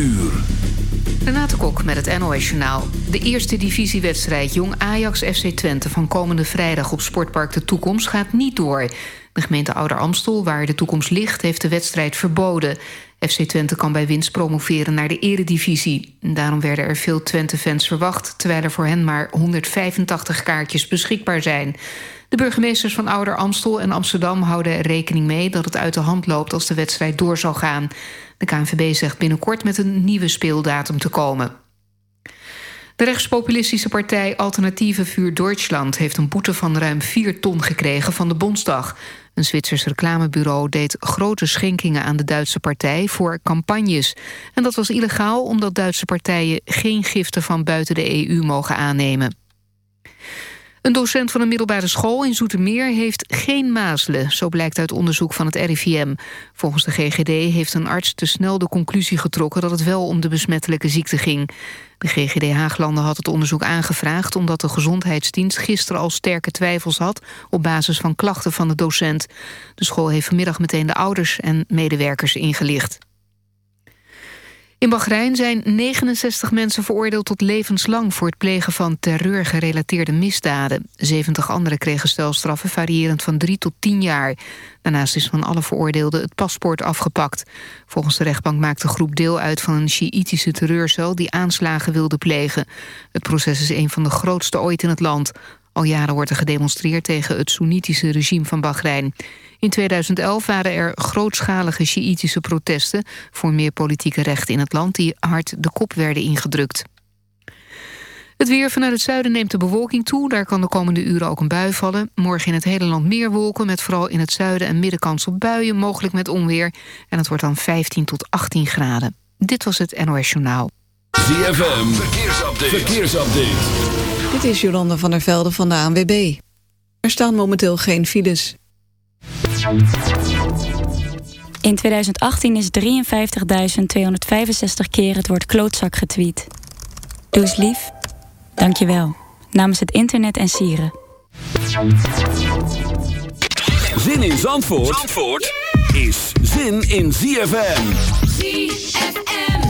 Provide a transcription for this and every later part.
uur. Renate Kok met het NOS Journaal. De eerste divisiewedstrijd Jong Ajax FC Twente... van komende vrijdag op Sportpark De Toekomst gaat niet door. De gemeente Ouder Amstel, waar de toekomst ligt... heeft de wedstrijd verboden. FC Twente kan bij winst promoveren naar de eredivisie. Daarom werden er veel Twente-fans verwacht... terwijl er voor hen maar 185 kaartjes beschikbaar zijn. De burgemeesters van Ouder Amstel en Amsterdam houden rekening mee... dat het uit de hand loopt als de wedstrijd door zal gaan. De KNVB zegt binnenkort met een nieuwe speeldatum te komen. De rechtspopulistische partij Alternatieve Vuur Deutschland... heeft een boete van ruim 4 ton gekregen van de Bondsdag. Een Zwitsers reclamebureau deed grote schenkingen aan de Duitse partij... voor campagnes. En dat was illegaal omdat Duitse partijen geen giften van buiten de EU mogen aannemen. Een docent van een middelbare school in Zoetermeer heeft geen mazelen. Zo blijkt uit onderzoek van het RIVM. Volgens de GGD heeft een arts te snel de conclusie getrokken... dat het wel om de besmettelijke ziekte ging. De GGD Haaglanden had het onderzoek aangevraagd... omdat de gezondheidsdienst gisteren al sterke twijfels had... op basis van klachten van de docent. De school heeft vanmiddag meteen de ouders en medewerkers ingelicht. In Bahrein zijn 69 mensen veroordeeld tot levenslang... voor het plegen van terreurgerelateerde misdaden. 70 anderen kregen stelstraffen variërend van 3 tot 10 jaar. Daarnaast is van alle veroordeelden het paspoort afgepakt. Volgens de rechtbank maakt de groep deel uit van een Sjiïtische terreurcel... die aanslagen wilde plegen. Het proces is een van de grootste ooit in het land. Al jaren wordt er gedemonstreerd tegen het Soenitische regime van Bahrein. In 2011 waren er grootschalige Sjiïtische protesten... voor meer politieke rechten in het land die hard de kop werden ingedrukt. Het weer vanuit het zuiden neemt de bewolking toe. Daar kan de komende uren ook een bui vallen. Morgen in het hele land meer wolken... met vooral in het zuiden en middenkans op buien... mogelijk met onweer. En het wordt dan 15 tot 18 graden. Dit was het NOS Journaal. ZFM, verkeersupdate. verkeersupdate. Dit is Jolanda van der Velde van de ANWB. Er staan momenteel geen files. In 2018 is 53.265 keer het woord klootzak getweet. Doe eens lief. Dank je wel. Namens het internet en sieren. Zin in Zandvoort, Zandvoort is zin in ZFM. ZFM.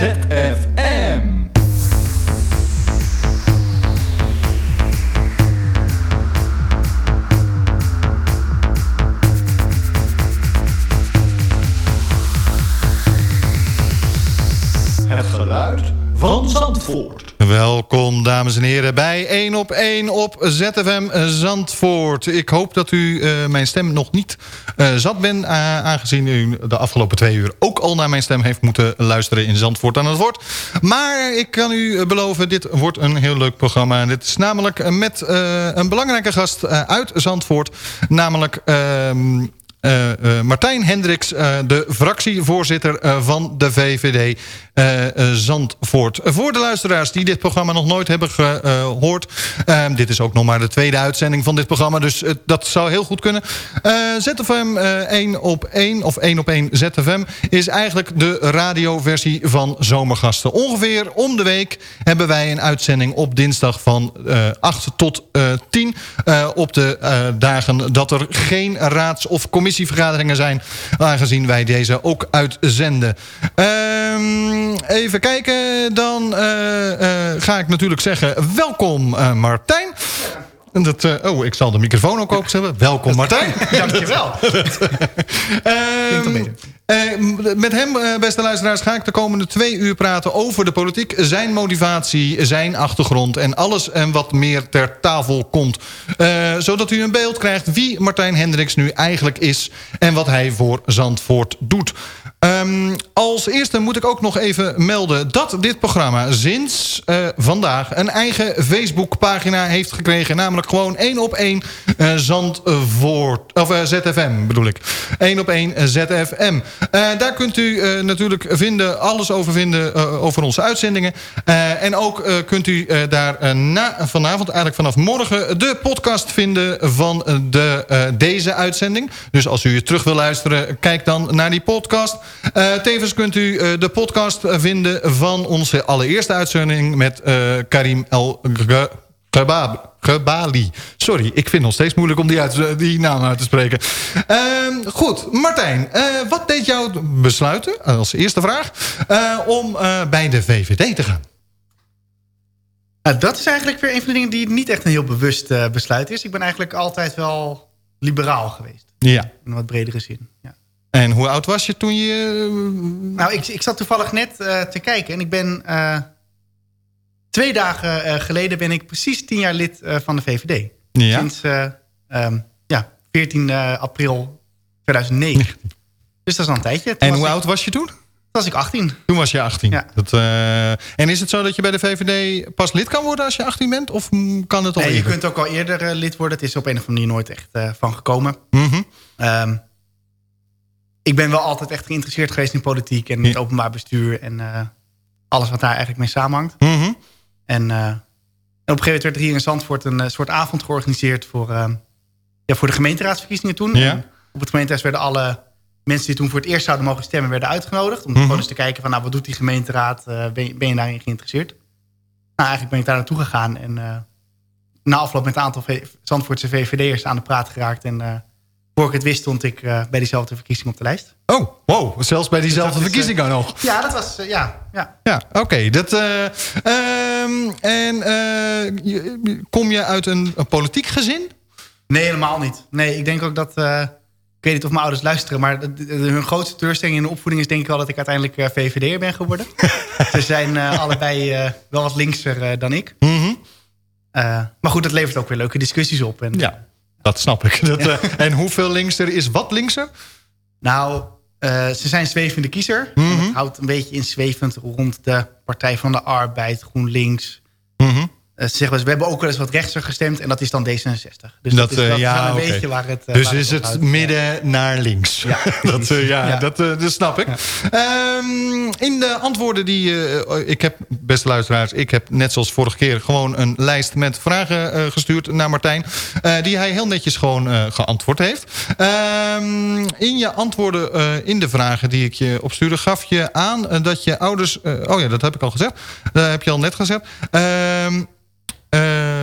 ZFM. Dames en heren, bij 1 op 1 op ZFM Zandvoort. Ik hoop dat u uh, mijn stem nog niet uh, zat bent... Aangezien u de afgelopen twee uur ook al naar mijn stem heeft moeten luisteren in Zandvoort aan het woord. Maar ik kan u beloven, dit wordt een heel leuk programma. Dit is namelijk met een belangrijke gast uit Zandvoort. Namelijk... Ehm, Martijn Hendricks, de fractievoorzitter van de VVD Zandvoort. Voor de luisteraars die dit programma nog nooit hebben gehoord... Ehm, dit is ook nog maar de tweede uitzending van dit programma... dus dat zou heel goed kunnen. ZFM 1 op 1, of 1 op 1 ZFM... is eigenlijk de radioversie van Zomergasten. Ongeveer om de week hebben wij een uitzending op dinsdag... van 8 tot 10 op de dagen dat er geen raads- of commissie commissievergaderingen zijn. Aangezien wij deze ook uitzenden. Ehm, even kijken. Dan eh, eh, ga ik natuurlijk zeggen welkom uh, Martijn. En dat, oh, ik zal de microfoon ook openzetten. Welkom Martijn. Dankjewel. um, uh, met hem, uh, beste luisteraars, ga ik de komende twee uur praten over de politiek. Zijn motivatie, zijn achtergrond en alles en wat meer ter tafel komt. zodat u een beeld krijgt wie Martijn Hendricks nu eigenlijk is... en wat hij voor Zandvoort doet. Um, als eerste moet ik ook nog even melden dat dit programma sinds uh, vandaag een eigen Facebookpagina heeft gekregen. Namelijk gewoon één op één uh, of uh, ZFM bedoel ik. Eén op één ZFM. daar kunt u natuurlijk vinden, alles over vinden over onze uitzendingen. en ook kunt u daar na, vanavond, eigenlijk vanaf morgen, de podcast vinden van de, deze uitzending. Dus als u terug wil luisteren, kijk dan naar die podcast. Uh, tevens kunt u uh, de podcast vinden van onze allereerste uitzending... met uh, Karim El Gebali. Sorry, ik vind het nog steeds moeilijk om die, uit, die naam uit te spreken. Ehm, goed, Martijn, wat deed jou besluiten, als eerste vraag... om bij de VVD te gaan? Nou, dat is eigenlijk weer een van de dingen die niet echt een heel bewust besluit is. Ik ben eigenlijk altijd wel liberaal geweest. Ja. In een wat bredere zin. En hoe oud was je toen je... Nou, ik, ik zat toevallig net uh, te kijken. En ik ben... Uh, twee dagen uh, geleden ben ik precies tien jaar lid van de VVD. Ja. Sinds um, ja, 14 april 2009. dus dat is al een tijdje. Toen en hoe ik, oud was je toen? Toen was ik 18. Toen was je 18. Ja. Dat, en is het zo dat je bij de VVD pas lid kan worden als je 18 bent? Of kan het al Nee, eerder? je kunt ook al eerder lid worden. Het is op een of andere manier nooit echt van gekomen. Mm -hmm. um, ik ben wel altijd echt geïnteresseerd geweest in politiek en het openbaar bestuur en uh, alles wat daar eigenlijk mee samenhangt. Mm -hmm. en, uh, en, op een gegeven moment werd er hier in Zandvoort een uh, soort avond georganiseerd voor, ja, voor de gemeenteraadsverkiezingen toen. Ja. En op het gemeentehuis werden alle mensen die toen voor het eerst zouden mogen stemmen, werden uitgenodigd. Om Mhm. mm -hmm. gewoon eens te kijken van nou, wat doet die gemeenteraad, ben je, ben, je, daarin geïnteresseerd? Nou, eigenlijk ben ik daar naartoe gegaan en na afloop met een aantal Zandvoortse VVD'ers aan de praat geraakt en voor ik het wist stond ik uh, bij diezelfde verkiezing op de lijst. Oh, wow. Zelfs bij diezelfde dus verkiezing uh, ook nog. Ja, dat was... Uh, ja, ja. Ja, oké. Okay. Dat. Um, en kom je uit een, een, politiek gezin? Nee, helemaal niet. Nee, ik denk ook dat... ik weet niet of mijn ouders luisteren... maar de, de, de, hun grootste teleurstelling in de opvoeding is denk ik wel... dat ik uiteindelijk VVD'er ben geworden. Ze zijn allebei wel wat linkser dan ik. Mm -hmm. maar goed, dat levert ook weer leuke discussies op. En, ja. Dat snap ik. Dat, ja. uh, en hoeveel linkser is wat linkser? Nou, uh, ze zijn zwevende kiezer. Mm -hmm. Mhm. Het houdt een beetje in zwevend rond de Partij van de Arbeid, GroenLinks. Mm -hmm. Uh, ze zeggen, we hebben ook wel eens wat rechtser gestemd en dat is dan D66. Dus dat, dat is, dat ja, een okay. beetje waar het Dus waar is het, het midden naar links. Ja, dat, ja, ja. Dat, dat, snap ik. Ja. Um, in de antwoorden die ik heb, beste luisteraars... ik heb net zoals vorige keer gewoon een lijst met vragen gestuurd naar Martijn... Uh, die hij heel netjes gewoon uh, geantwoord heeft. Um, in je antwoorden uh, in de vragen die ik je opstuurde... gaf je aan dat je ouders... oh ja, dat heb ik al gezegd. Dat heb je al net gezegd. Um, Uh,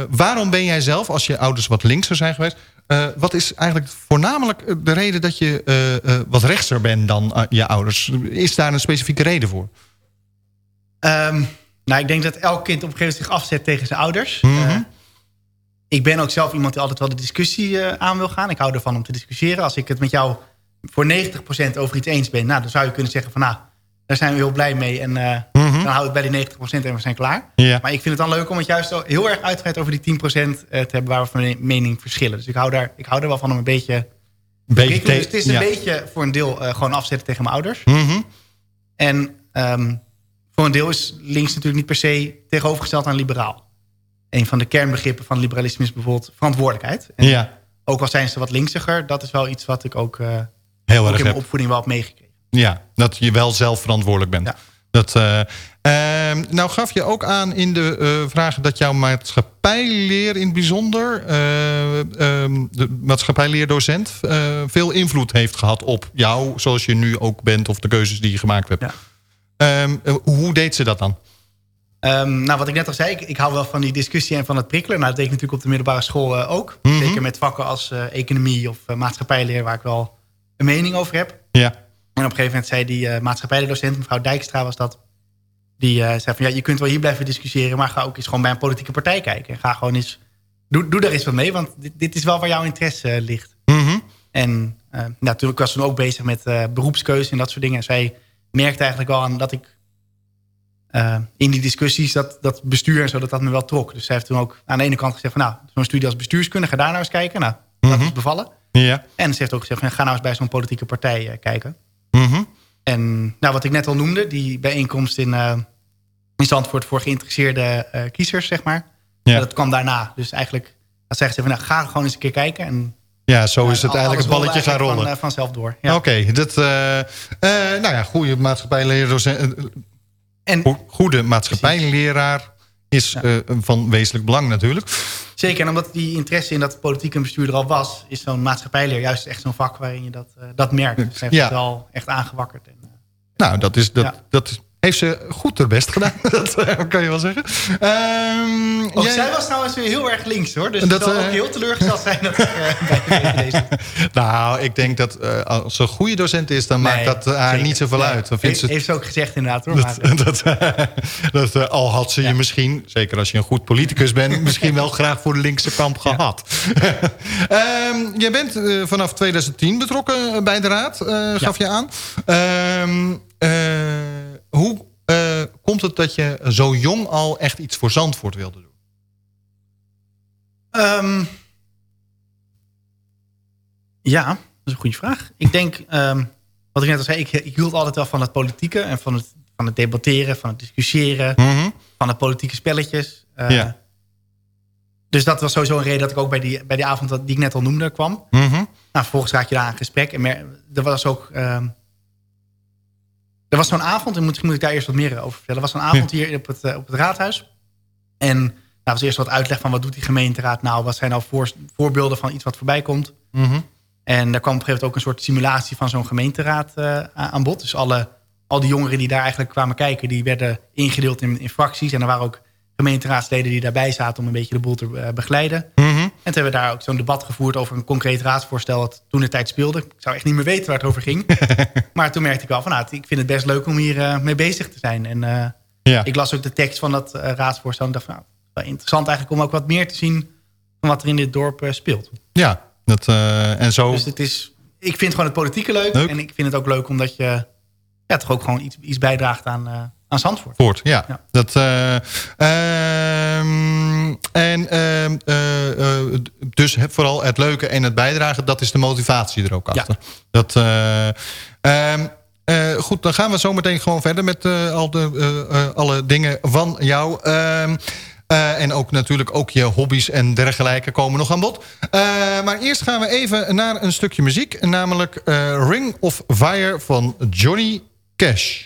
waarom ben jij zelf, als je ouders wat linkser zijn geweest... Uh, wat is eigenlijk voornamelijk de reden dat je uh, wat rechtser bent dan je ouders? Is daar een specifieke reden voor? Um, nou, ik denk dat elk kind op een gegeven moment zich afzet tegen zijn ouders. Mm -hmm. ik ben ook zelf iemand die altijd wel de discussie aan wil gaan. Ik hou ervan om te discussiëren. Als ik het met jou voor 90% over iets eens ben... Nou, dan zou je kunnen zeggen van... nou, daar zijn we heel blij mee. En uh, mm -hmm. dan houden we het bij die 90% en we zijn klaar. Maar ik vind het dan leuk om het juist heel erg uitgebreid over die 10% te hebben... waar we van mening verschillen. Dus ik hou, daar, ik hou er wel van om een beetje... beetje dus het is een ja. beetje voor een deel uh, gewoon afzetten tegen mijn ouders. Mm -hmm. En um, voor een deel is links natuurlijk niet per se tegenovergesteld aan liberaal. Een van de kernbegrippen van liberalisme is bijvoorbeeld verantwoordelijkheid. En ja. Ook al zijn ze wat linksiger, dat is wel iets wat ik ook, uh, heel ook erg in mijn heb. opvoeding wel heb meegekregen. Ja, dat je wel zelf verantwoordelijk bent. Ja. Dat, uh, uh, nou gaf je ook aan in de uh, vragen dat jouw maatschappijleer in het bijzonder... um, de maatschappijleerdocent veel invloed heeft gehad op jou... zoals je nu ook bent of de keuzes die je gemaakt hebt. Ja. Um, hoe deed ze dat dan? Um, nou, wat ik net al zei, ik, ik, hou wel van die discussie en van het prikkelen. Nou, dat deed ik natuurlijk op de middelbare school ook. Mm -hmm. Zeker met vakken als economie of maatschappijleer... waar ik wel een mening over heb. Ja. En op een gegeven moment zei die uh, maatschappijledocent, mevrouw Dijkstra was dat... die uh, zei van, ja, je kunt wel hier blijven discussiëren... maar ga ook eens gewoon bij een politieke partij kijken. En ga gewoon eens, doe, doe daar eens wat mee, want dit, dit is wel waar jouw interesse ligt. Mm -hmm. En uh, natuurlijk was ze ook bezig met beroepskeuze en dat soort dingen. En zij merkte eigenlijk wel aan dat ik in die discussies... Dat, dat bestuur en zo, dat dat me wel trok. Dus zij heeft toen ook aan de ene kant gezegd van... nou, zo'n studie als bestuurskunde, ga daar nou eens kijken. Nou, dat Mhm. is bevallen. Ja. En ze heeft ook gezegd, van, ga nou eens bij zo'n politieke partij kijken. Mm En nou, wat ik net al noemde, die bijeenkomst in, uh, in Zandvoort voor geïnteresseerde uh, kiezers, zeg maar. Ja. Dat kwam daarna. Dus eigenlijk, dat zeggen ze van, nou, ga gewoon eens een keer kijken. En, ja, zo is het uh, eigenlijk het balletje gaan rollen. Van, uh, vanzelf door. Ja. Oké, okay, dat, nou ja, goede maatschappijleraar, en, goede maatschappijleraar is ja. van wezenlijk belang natuurlijk. Zeker, en omdat die interesse in dat politiek en bestuur er al was... is zo'n maatschappijleer juist echt zo'n vak waarin je dat, uh, dat merkt. Dus heeft ja. het wel echt aangewakkerd. En, uh, nou, dat, is, dat, ja. dat heeft ze goed haar best gedaan. dat uh, kan je wel zeggen. Um, oh, jij... Zij was trouwens weer heel erg links, hoor. Dus dat zal ook heel teleurgesteld zijn dat ik bij de VVD Nou, ik denk dat als ze een goede docent is... dan nee, maakt dat haar zeker. niet zoveel nee. uit. Dan vindt ze... Heeft ze ook gezegd inderdaad, hoor. Dat, dat, dat al had ze je misschien... zeker als je een goed politicus bent... misschien wel graag voor de linkse kamp gehad. um, je bent vanaf 2010 betrokken bij de raad, gaf je aan. Um, uh, hoe uh, komt het dat je zo jong al echt iets voor Zandvoort wilde doen? Um, ja, dat is een goede vraag. Ik denk, um, wat ik net al zei, ik, ik, hield altijd wel van het politieke... en van het, van het debatteren, van het discussiëren... Mm -hmm. van het politieke spelletjes. Uh, ja. Dus dat was sowieso een reden dat ik ook bij die, bij die avond die ik net al noemde kwam. Mm -hmm. Nou, vervolgens raak je daar aan gesprek. En er was ook... Er was zo'n avond, en moet, moet ik daar eerst wat meer over vertellen. Er was zo'n avond ja. hier op het, uh, op het raadhuis. En nou, was eerst wat uitleg van wat doet die gemeenteraad nou? Wat zijn nou voor, voorbeelden van iets wat voorbij komt? Mm -hmm. En daar kwam op een gegeven moment ook een soort simulatie van zo'n gemeenteraad uh, aan bod. Dus alle, al die jongeren die daar eigenlijk kwamen kijken... die werden ingedeeld in, in fracties. En er waren ook gemeenteraadsleden die daarbij zaten... om een beetje de boel te uh, begeleiden. Mm -hmm. En toen hebben we daar ook zo'n debat gevoerd over een concreet raadsvoorstel... dat toen de tijd speelde. Ik zou echt niet meer weten waar het over ging. maar toen merkte ik wel van, nou, ik vind het best leuk om hier uh, mee bezig te zijn. En uh, ja. ik las ook de tekst van dat uh, raadsvoorstel... en dacht van, nou, wel interessant eigenlijk om ook wat meer te zien... van wat er in dit dorp speelt. Ja, dat, en zo... Dus het is, ik vind gewoon het politieke leuk, leuk. En ik vind het ook leuk omdat je ja, toch ook gewoon iets, iets bijdraagt aan... aan Zandvoort. Voort, ja. ja. Dat, uh, uh, en uh, dus vooral het leuke en het bijdragen, dat is de motivatie er ook achter. Ja. Dat, ehm, goed, dan gaan we zo meteen gewoon verder met al de, alle dingen van jou. Ehm, en ook natuurlijk ook je hobby's en dergelijke komen nog aan bod. Maar eerst gaan we even naar een stukje muziek. Namelijk Ring of Fire van Johnny Cash.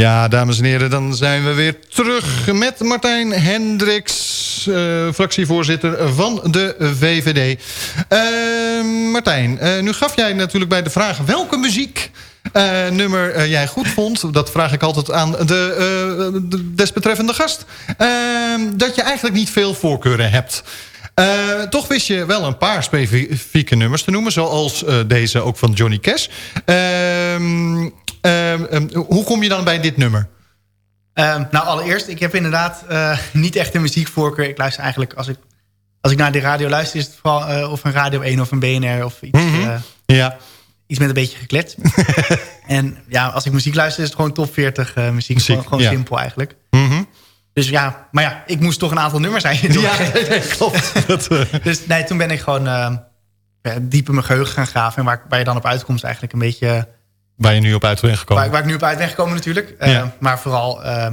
Ja, dames en heren, dan zijn we weer terug met Martijn Hendricks, eh, fractievoorzitter van de VVD. Eh, Martijn, eh, nu gaf jij natuurlijk bij de vraag welke muziek nummer jij goed vond. Dat vraag ik altijd aan de, de desbetreffende gast. Ehm, dat je eigenlijk niet veel voorkeuren hebt. Toch wist je wel een paar specifieke nummers te noemen. Zoals deze ook van Johnny Cash. Ehm, ehm, hoe kom je dan bij dit nummer? Ehm, nou, allereerst, ik heb inderdaad eh, niet echt een muziekvoorkeur. Ik luister eigenlijk, als ik, als ik naar de radio luister... is het vooral eh, of een Radio 1 of een BNR of iets, Mhm. eh, Ja, iets met een beetje geklet. en ja, als ik muziek luister is het gewoon top 40 eh, muziek. Muziek, Gewoon, gewoon ja. simpel eigenlijk. Mhm. Dus ja, maar ja, ik moest toch een aantal nummers je ja nee, klopt. Dat, Dus nee, toen ben ik gewoon ja, diep in mijn geheugen gaan graven. En waar, waar je dan op uitkomt eigenlijk een beetje... eh, waar je nu op uit bent gekomen. Waar, waar ik nu op uit ben gekomen natuurlijk. Eh, Ja. Maar vooral... eh,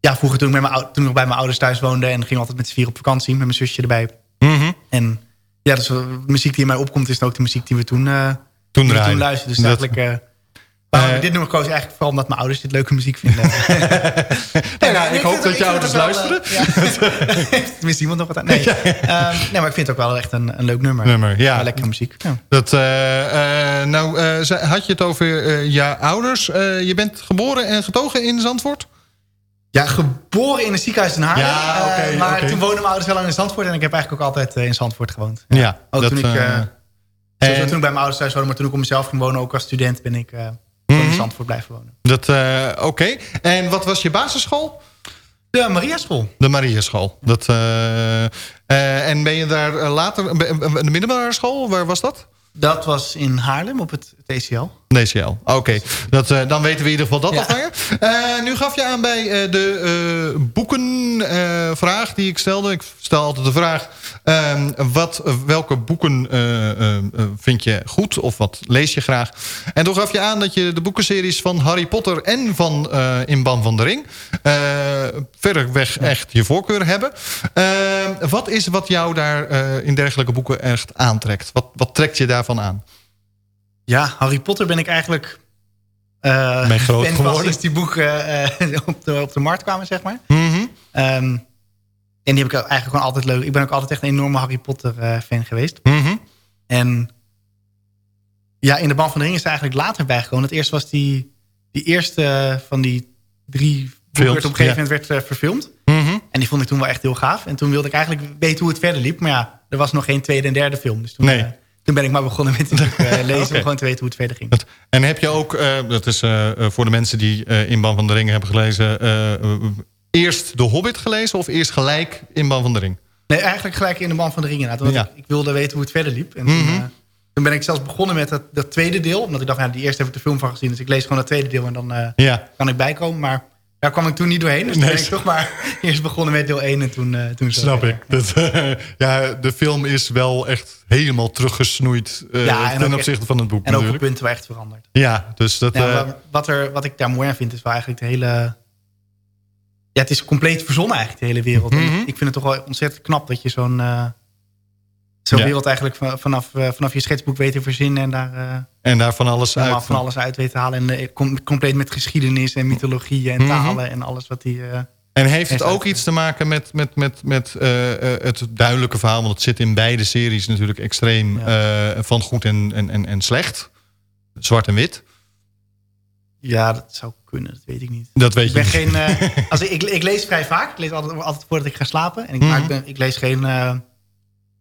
ja, vroeger toen ik, met mijn, toen ik nog bij mijn ouders thuis woonde... en ging altijd met z'n vier op vakantie met mijn zusje erbij. Mhm. En ja, dus de muziek die in mij opkomt... is dan ook de muziek die we toen, eh Toen die we draaien. toen luisterden. Dus Dat- eigenlijk... eh waarom Eh, ik dit nummer koos eigenlijk vooral omdat mijn ouders dit leuke muziek vinden. Nou ja, ik hoop dat je ouders luisteren. Tenminste, iemand nog wat aan. Nee. Ehm, nee, maar ik vind het ook wel echt een, een leuk nummer. Nummer, ja. Lekkere muziek. Ja. Dat, eh, eh, nou, eh, had je het over eh je ouders. Eh, je bent geboren en getogen in Zandvoort? Ja, geboren in een ziekenhuis in Haarlem. Ja, Eh, maar toen woonden mijn ouders wel lang in Zandvoort. En ik heb eigenlijk ook altijd eh, in Zandvoort gewoond. Ja, Ook dat, toen ik... eh, eh, sowieso en- toen ik bij mijn ouders thuis woonde. Maar toen ik op mezelf ging wonen, ook als student, ben ik gewoon Mhm. in Zandvoort blijven wonen. Dat, eh, Oké. En wat was je basisschool? De Mariaschool. De Mariaschool. Dat, eh, eh, en ben je daar later... De middelbare school, waar was dat? Dat was in Haarlem op het TCL. DCL. Oké, Dat, eh, dan weten we in ieder geval dat Ja. Eh nu gaf je aan bij eh, de boekenvraag die ik stelde. Ik stel altijd de vraag... ehm, wat, welke boeken vind je goed of wat lees je graag? En toen gaf je aan dat je de boekenseries van Harry Potter... en van In Ban van de Ring... eh verreweg echt je voorkeur hebben. Ehm, wat is wat jou daar in dergelijke boeken echt aantrekt? Wat, wat trekt je daarvan aan? Ja, Harry Potter ben ik eigenlijk... eh Ben groot van geworden? sinds die boeken eh, op, de, op de markt kwamen, zeg maar. Mhm. Ehm, en die heb ik eigenlijk gewoon altijd leuk. Ik ben ook altijd echt een enorme Harry Potter eh, fan geweest. Mhm. En ja, in de Band van de Ring is er eigenlijk later bijgekomen. Het eerst was die, die eerste van die drie boeken Films, werd op een gegeven ja. moment werd verfilmd. Mhm. En die vond ik toen wel echt heel gaaf. En toen wilde ik eigenlijk weten hoe het verder liep. Maar ja, er was nog geen tweede en derde film. Dus toen, Nee. Toen ben ik maar begonnen met boeken eh, lezen... Om gewoon te weten hoe het verder ging. Dat- En heb je ook, eh, dat is eh, voor de mensen die In Ban van de Ring hebben gelezen... eerst De Hobbit gelezen of eerst gelijk In Ban van de Ring? Nee, eigenlijk gelijk in de Band van de Ring inderdaad. Want Ja. ik, ik wilde weten hoe het verder liep. En toen, Mhm. toen ben ik zelfs begonnen met dat, dat tweede deel. Omdat ik dacht, ja, die eerste heb ik de film van gezien. Dus ik lees gewoon het tweede deel en dan Ja, kan ik bijkomen. Maar daar kwam ik toen niet doorheen. Dus Nee. ben ik toch maar eerst begonnen met deel 1 en toen, eh toen zo snap ik. Dat, ja, de film is wel echt helemaal teruggesnoeid eh, Ja, en ten ook opzichte van het boek En ook op punten waar echt veranderd. Ja, dus dat... Ja, eh, wa- wat, er, wat ik daar mooi aan vind is wel eigenlijk de hele... Ja, het is compleet verzonnen eigenlijk, de hele wereld. Mhm. ik, ik vind het toch wel ontzettend knap dat je zo'n zo'n Ja. wereld eigenlijk va- vanaf, eh, vanaf je schetsboek weet te verzinnen. En daar eh, en daar van alles uit. van alles uit halen. En eh, com- compleet met geschiedenis en mythologie en Mhm. talen en alles wat die... En heeft het ook iets te maken met, met, met, met het duidelijke verhaal? Want het zit in beide series natuurlijk extreem van goed en, en, en, en slecht. Zwart en wit. ja, dat zou kunnen, dat weet ik niet. Dat weet Ik ben je niet. geen... als ik, ik, ik lees vrij vaak. Ik lees altijd, altijd voordat ik ga slapen. En ik, maar ik, ben, ik lees geen,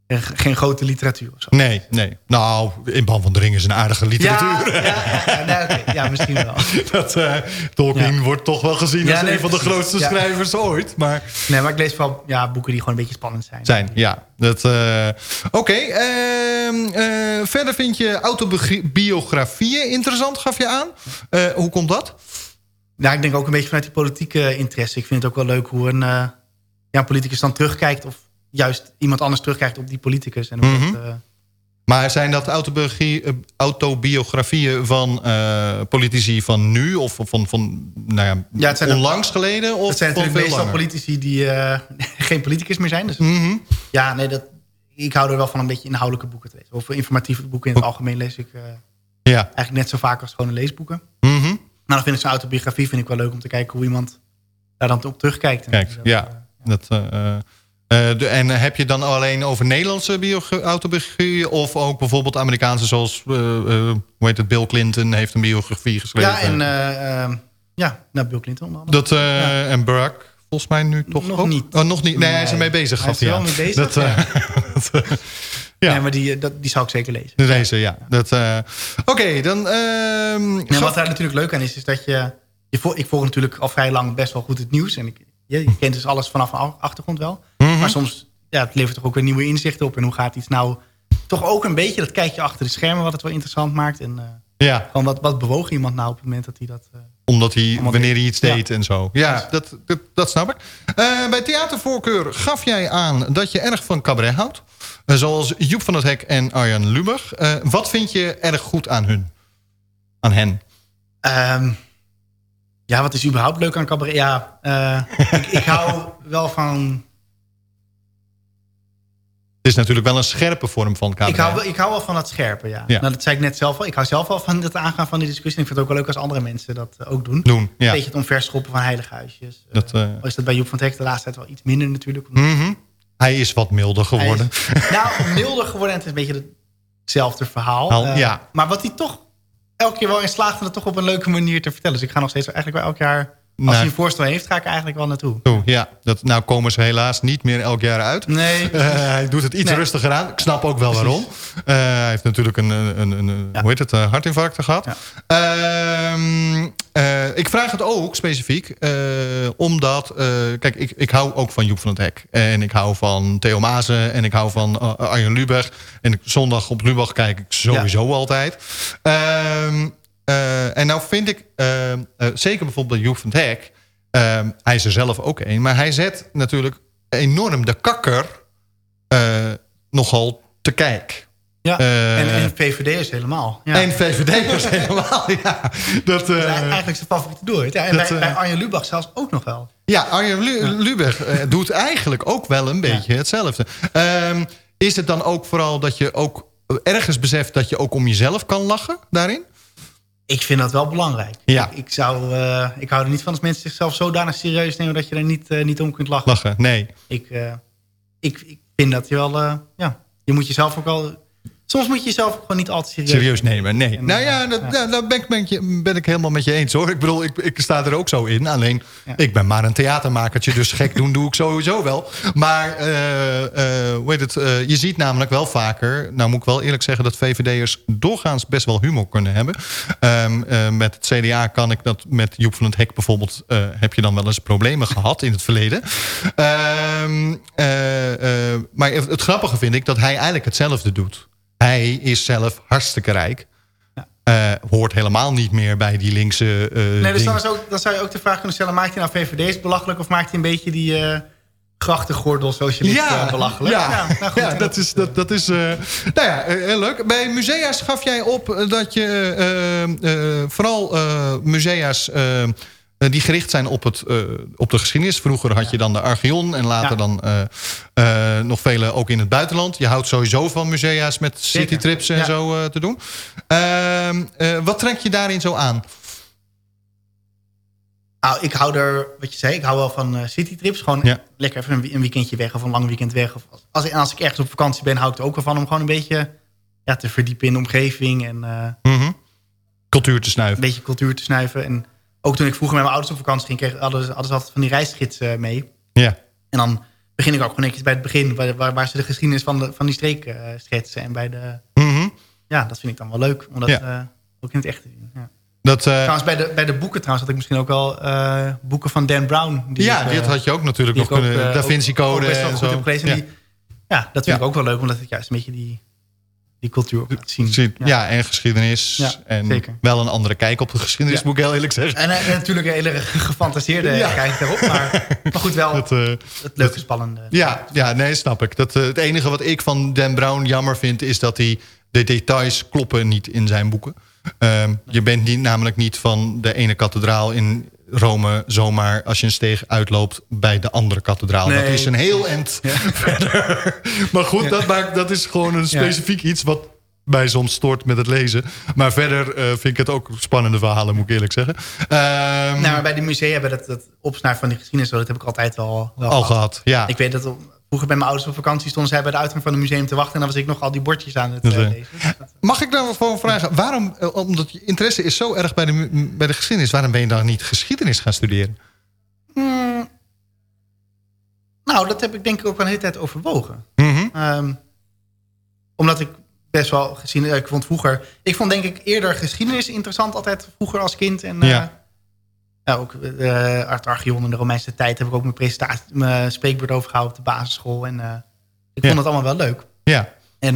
geen grote literatuur of zo. Nee, nee. Nou, in Ban van de Ring is een aardige literatuur. Ja, ja, ja, nee, ja, misschien wel. Dat, eh, Tolkien wordt toch wel gezien als nee, een van de grootste schrijvers ooit. Maar Nee, maar ik lees vooral ja, boeken die gewoon een beetje spannend zijn. zijn, ja. Dat, eh, Oké, ehm, eh, verder vind je autobiografieën interessant, gaf je aan. Hoe komt dat? Nou, ik denk ook een beetje vanuit die politieke interesse. Ik vind het ook wel leuk hoe een ja, politicus dan terugkijkt... of juist iemand anders terugkijkt op die politicus. En hoe Mhm. dat, eh, Maar zijn dat eh, autobiografieën van eh, politici van nu? Of van, van nou ja, Ja, het zijn onlangs geleden? Of het zijn natuurlijk meestal langer? politici die geen politicus meer zijn. Dus Mhm. ja, nee, dat, ik hou er wel van een beetje inhoudelijke boeken te lezen. Of informatieve boeken in het algemeen lees ik Ja. eigenlijk net zo vaak als gewone leesboeken. Mhm. Nou, dan vind ik zo'n autobiografie vind ik wel leuk om te kijken hoe iemand daar dan op terugkijkt. En Kijk, dat, ja. Dat, de, en heb je dan alleen over Nederlandse biogra- autobiografieën... of ook bijvoorbeeld Amerikaanse zoals... eh, eh, hoe heet het, Bill Clinton heeft een biografie geschreven. ja, en eh, eh, ja, nou, Bill Clinton onder andere. dat, eh, En Barack, volgens mij nu toch Nog ook? niet. Oh, nog niet. Nee, hij is ermee bezig. Hij gaf is er wel mee bezig, Dat, eh, dat, eh, ja. Nee, maar die, eh, dat, die zou ik zeker lezen. Deze, ja. Dat, eh, Oké, dan... ehm, gaf- wat daar natuurlijk leuk aan is, is dat je... je vol, ik volg natuurlijk al vrij lang best wel goed het nieuws. En ik, je, je kent dus alles vanaf een achtergrond wel. Mhm. Maar soms ja, het levert toch ook weer nieuwe inzichten op. En hoe gaat iets nou... Toch ook een beetje dat kijkje achter de schermen wat het wel interessant maakt. En eh, ja, gewoon wat, wat bewoog iemand nou op het moment dat hij dat... eh, omdat hij, wanneer hij iets Ja. deed en zo. Ja, dat, dat, dat snap ik. Eh, bij theatervoorkeur gaf jij aan dat je erg van cabaret houdt. Zoals Joep van het Hek en Arjan. Eh, wat vind je erg goed aan hun? Aan hen? Ehm, ja, wat is überhaupt leuk aan cabaret? Ja, eh, ik, ik hou wel van... Het is natuurlijk wel een scherpe vorm van cabaret. Ik hou, wel, ik hou wel van dat scherpe, ja. Ja. Nou, dat zei ik net zelf al. Ik hou zelf wel van het aangaan van die discussie. Ik vind het ook wel leuk als andere mensen dat eh, ook doen. Doen, Een ja. beetje het omverschoppen van heilige huisjes. Dat, Eh, al is dat bij Joep van Hek de laatste tijd wel iets minder natuurlijk. omdat Mhm. Hij is wat milder geworden. is- nou, milder geworden en het is een beetje hetzelfde verhaal. Al- ja. Maar wat hij toch elke keer wel in slaagt om het toch op een leuke manier te vertellen. Dus ik ga nog steeds eigenlijk wel elk jaar... Als Nou. hij een voorstel heeft, ga ik eigenlijk wel naartoe. Ja, dat, nou komen ze helaas niet meer elk jaar uit. Nee, Eh, hij doet het iets Nee. rustiger aan. Ik snap ook wel Precies. waarom. Eh, hij heeft natuurlijk een, een, een, Ja. hoe heet het, eh, hartinfarct gehad. Ja. Ehm, eh, ik vraag het ook specifiek, eh, omdat... eh, kijk, ik, ik hou ook van Joep van het Hek. En ik hou van Theo Mazen. En ik hou van Arjen Lubach. En zondag op Lubach kijk ik sowieso altijd. Ehm, eh, en nou vind ik, zeker bijvoorbeeld bij Joep van het Hek... ehm, hij is er zelf ook een. Maar hij zet natuurlijk enorm de kakker nogal te kijk. Ja. Eh, en, en VVD'ers helemaal. Ja. En VVD'ers helemaal, ja. Dat, Dat is eh, eigenlijk zijn favoriete doelwit. Ja, en dat, bij, eh, bij Arjen Lubach zelfs ook nog wel. ja, Arjen Lu Lubach doet eigenlijk ook wel een beetje hetzelfde. Ehm, is het dan ook vooral dat je ook ergens beseft... dat je ook om jezelf kan lachen daarin? Ik vind dat wel belangrijk. Ja. Ik, ik, zou, ik hou er niet van als mensen zichzelf zodanig serieus nemen... dat je er niet, niet om kunt lachen. Lachen, nee. Ik, ik, ik vind dat je wel... ja, je moet jezelf ook wel... Soms moet je jezelf gewoon niet altijd serieus, Serieus nemen, nee. En, nou eh, ja, dat, ja. ja, daar ben ik, ben, ik, ben ik helemaal met je eens hoor. Ik bedoel, ik, ik sta er ook zo in. Alleen, Ja. ik ben maar een theatermakertje. Dus gek doen doe ik sowieso wel. Maar, eh, eh, hoe heet het, eh, je ziet namelijk wel vaker... Nou moet ik wel eerlijk zeggen dat VVD'ers doorgaans best wel humor kunnen hebben. Ehm, eh, met het CDA kan ik dat met Joep van het Hek bijvoorbeeld... eh, heb je dan wel eens problemen gehad in het verleden. Ehm, eh, eh, maar het grappige vind ik dat hij eigenlijk hetzelfde doet. Hij is zelf hartstikke rijk. Eh, hoort helemaal niet meer bij die linkse eh Nee, dus dan, ook, dan zou je ook de vraag kunnen stellen... maakt hij nou VVD's belachelijk... of maakt hij een beetje die eh grachtengordel socialist eh, belachelijk? Ja, nou goed, ja, dat is, dat, dat is nou ja, heel leuk. Bij musea's gaf jij op dat je vooral musea's die gericht zijn op, het, eh, op de geschiedenis. Vroeger had je dan de Archeon en later Ja. dan eh, eh, nog vele ook in het buitenland. Je houdt sowieso van musea's met citytrips en Ja. zo eh, te doen. Ehm, eh, wat trek je daarin zo aan? Nou, ik hou er, wat je zei, ik hou wel van eh, citytrips. Gewoon Ja. lekker even een, weekendje weg of een lang weekend weg. Of als, en als ik ergens op vakantie ben, hou ik er ook wel van om gewoon een beetje ja, te verdiepen in de omgeving. En eh, Mhm. Cultuur te snuiven. een beetje cultuur te snuiven. En ook toen ik vroeger met mijn ouders op vakantie ging... Kreeg, hadden, ze, ze altijd van die reisgidsen mee. Ja. En dan begin ik ook gewoon netjes bij het begin... waar, waar, waar ze de geschiedenis van, de, van die streek eh, schetsen. En bij de... Mhm. Ja, dat vind ik dan wel leuk. Om dat Ja. eh, ook in het echt te zien. Ja. Dat, eh, Trouwens, bij de, bij de boeken trouwens had ik misschien ook wel eh, boeken van Dan Brown. Die ja, ik, dit eh, had je ook natuurlijk die nog ook, kunnen. eh, da Vinci ook- ook Code en goed zo. heb gelezen. Ja. Die- ja, dat vind ik ook wel leuk, omdat het juist een beetje die, die cultuur ook laat zien. Ziet- Ja. en geschiedenis. Ja, en zeker. wel een andere kijk op de geschiedenis, Ja. moet ik heel eerlijk zeggen. En, eh, en natuurlijk een hele gefantaseerde Ja. kijk daarop. Maar, maar goed, wel Dat, eh, het leuke, spannende. ja, ja, nee, snap ik. Dat, eh, het enige wat ik van Dan Brown jammer vind... is dat hij de details kloppen niet in zijn boeken. Ehm, je bent niet, namelijk niet van de ene kathedraal in Rome... zomaar als je een steeg uitloopt bij de andere kathedraal. Nee. Dat is een heel end verder. Maar goed, dat, maakt, dat is gewoon een specifiek iets... wat mij soms stoort met het lezen. Maar verder eh, vind ik het ook spannende verhalen, moet ik eerlijk zeggen. Ehm, Nou, maar bij de musea hebben dat, dat opsnaar van die geschiedenis... dat heb ik altijd wel, wel al gehad, ja. Ik weet dat vroeger bij mijn ouders op vakantie stonden zij bij de uitgang van het museum te wachten. En dan was ik nog al die bordjes aan het eh, lezen. Dus Mag ik daar gewoon vragen, waarom, eh, omdat je interesse is zo erg bij de, bij de geschiedenis... waarom ben je dan niet geschiedenis gaan studeren? Hmm. Nou, dat heb ik denk ik ook wel een hele tijd overwogen. Mhm. Ehm, omdat ik best wel gezien... eh, Ik vond vroeger... Ik vond denk ik eerder geschiedenis interessant altijd vroeger als kind. En, eh, Ja. Ook uh, Art en de Romeinse tijd... heb ik ook mijn, presentatie, mijn spreekbeurt over gehouden op de basisschool. En eh, ik vond het allemaal wel leuk. Ja. En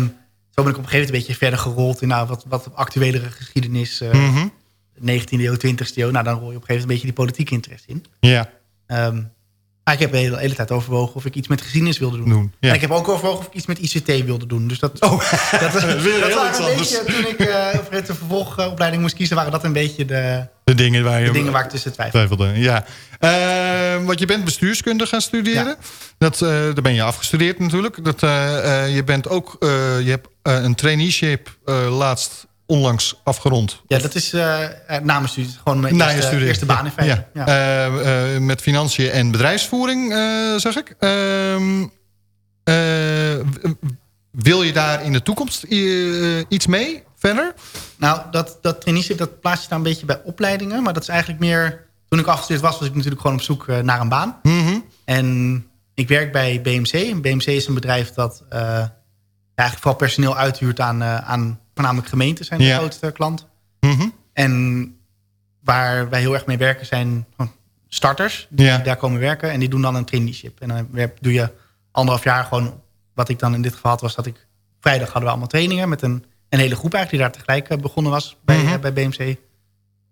zo ben ik op een gegeven moment een beetje verder gerold... in nou, wat, wat actuelere geschiedenis... eh, Mhm. 19e eeuw, 20e eeuw. Nou, dan rol je op een gegeven moment een beetje die politieke interesse in. Ja, Ehm, maar ik heb de hele, hele tijd overwogen of ik iets met geschiedenis wilde doen. Doen, ja. En ik heb ook overwogen of ik iets met ICT wilde doen. Dus dat, Oh, dat, dat waren een anders. beetje, toen ik eh voor de vervolgopleiding moest kiezen, waren dat een beetje de, de dingen waar je de dingen waar ik tussen twijfel. twijfelde. Ja. Eh, want je bent bestuurskunde gaan studeren. Ja. Dat, eh, daar ben je afgestudeerd natuurlijk. Dat, eh, eh, je bent ook, eh, je hebt eh, een traineeship eh, laatst onlangs afgerond. Ja, dat is eh eh, na mijn studie. Gewoon mijn Na eerste, je studie. eerste baan in feite. Ja. Ja. Eh, eh, met financiën en bedrijfsvoering, eh zeg ik. Ehm, eh, wil je daar in de toekomst eh, iets mee verder? Nou, dat, dat traineeship dat plaats je daar een beetje bij opleidingen. Maar dat is eigenlijk meer... Toen ik afgestudeerd was, was ik natuurlijk gewoon op zoek eh, naar een baan. Mhm. En ik werk bij BMC. En BMC is een bedrijf dat eh, eigenlijk vooral personeel uithuurt aan, eh, aan voornamelijk gemeenten zijn de Ja. grootste klant. Mhm. En waar wij heel erg mee werken zijn starters die Ja. daar komen werken. En die doen dan een traineeship. En dan doe je anderhalf jaar gewoon... Wat ik dan in dit geval had was dat ik... Vrijdag hadden we allemaal trainingen met een, een hele groep eigenlijk... die daar tegelijk eh, begonnen was bij, Mhm. eh, bij BMC.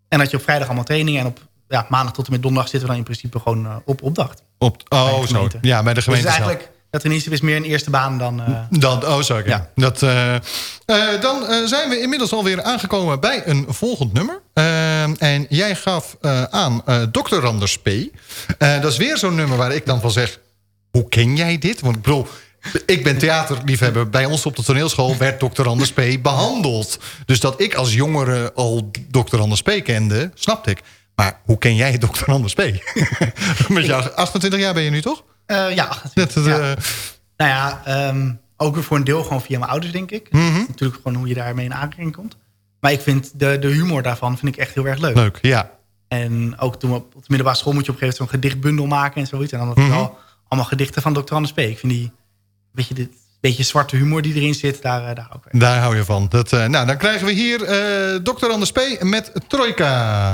En dat je op vrijdag allemaal trainingen... en op ja, maandag tot en met donderdag zitten we dan in principe gewoon eh, op opdracht. Op, oh, zo. Ja, bij de Dus gemeente zelf. eigenlijk, dat traineeship is meer een eerste baan dan... eh, Dan, oh, sorry. Ja. Dat, eh, eh, dan zijn we inmiddels alweer aangekomen bij een volgend nummer. En jij gaf aan Dr. Randers P. Dat is weer zo'n nummer waar ik dan van zeg... Hoe ken jij dit? Want ik bedoel... Ik ben theaterliefhebber. Bij ons op de toneelschool werd Dr. Anders P. behandeld. Dus dat ik als jongere al Dr. Anders P. kende, snapte ik. Maar hoe ken jij Dr. Anders P? Met jou 28 jaar ben je nu, toch? Eh, ja, Dat, dat, ja. eh, Nou ja, ehm, ook weer voor een deel gewoon via mijn ouders, denk ik. Mhm. Natuurlijk gewoon hoe je daarmee in aanraking komt. Maar ik vind de, de humor daarvan vind ik echt heel erg leuk. leuk, ja. En ook toen we op, op de middelbare school moet je op een gegeven moment zo'n gedichtbundel maken en zoiets. En dan had ik Mhm. al allemaal gedichten van Dr. Anders P. Ik vind die beetje dit beetje zwarte humor die erin zit, daar, eh, daar hou ik van. Daar hou je van. Dat, eh, nou, dan krijgen we hier eh Dr. Anders P. met Trojka.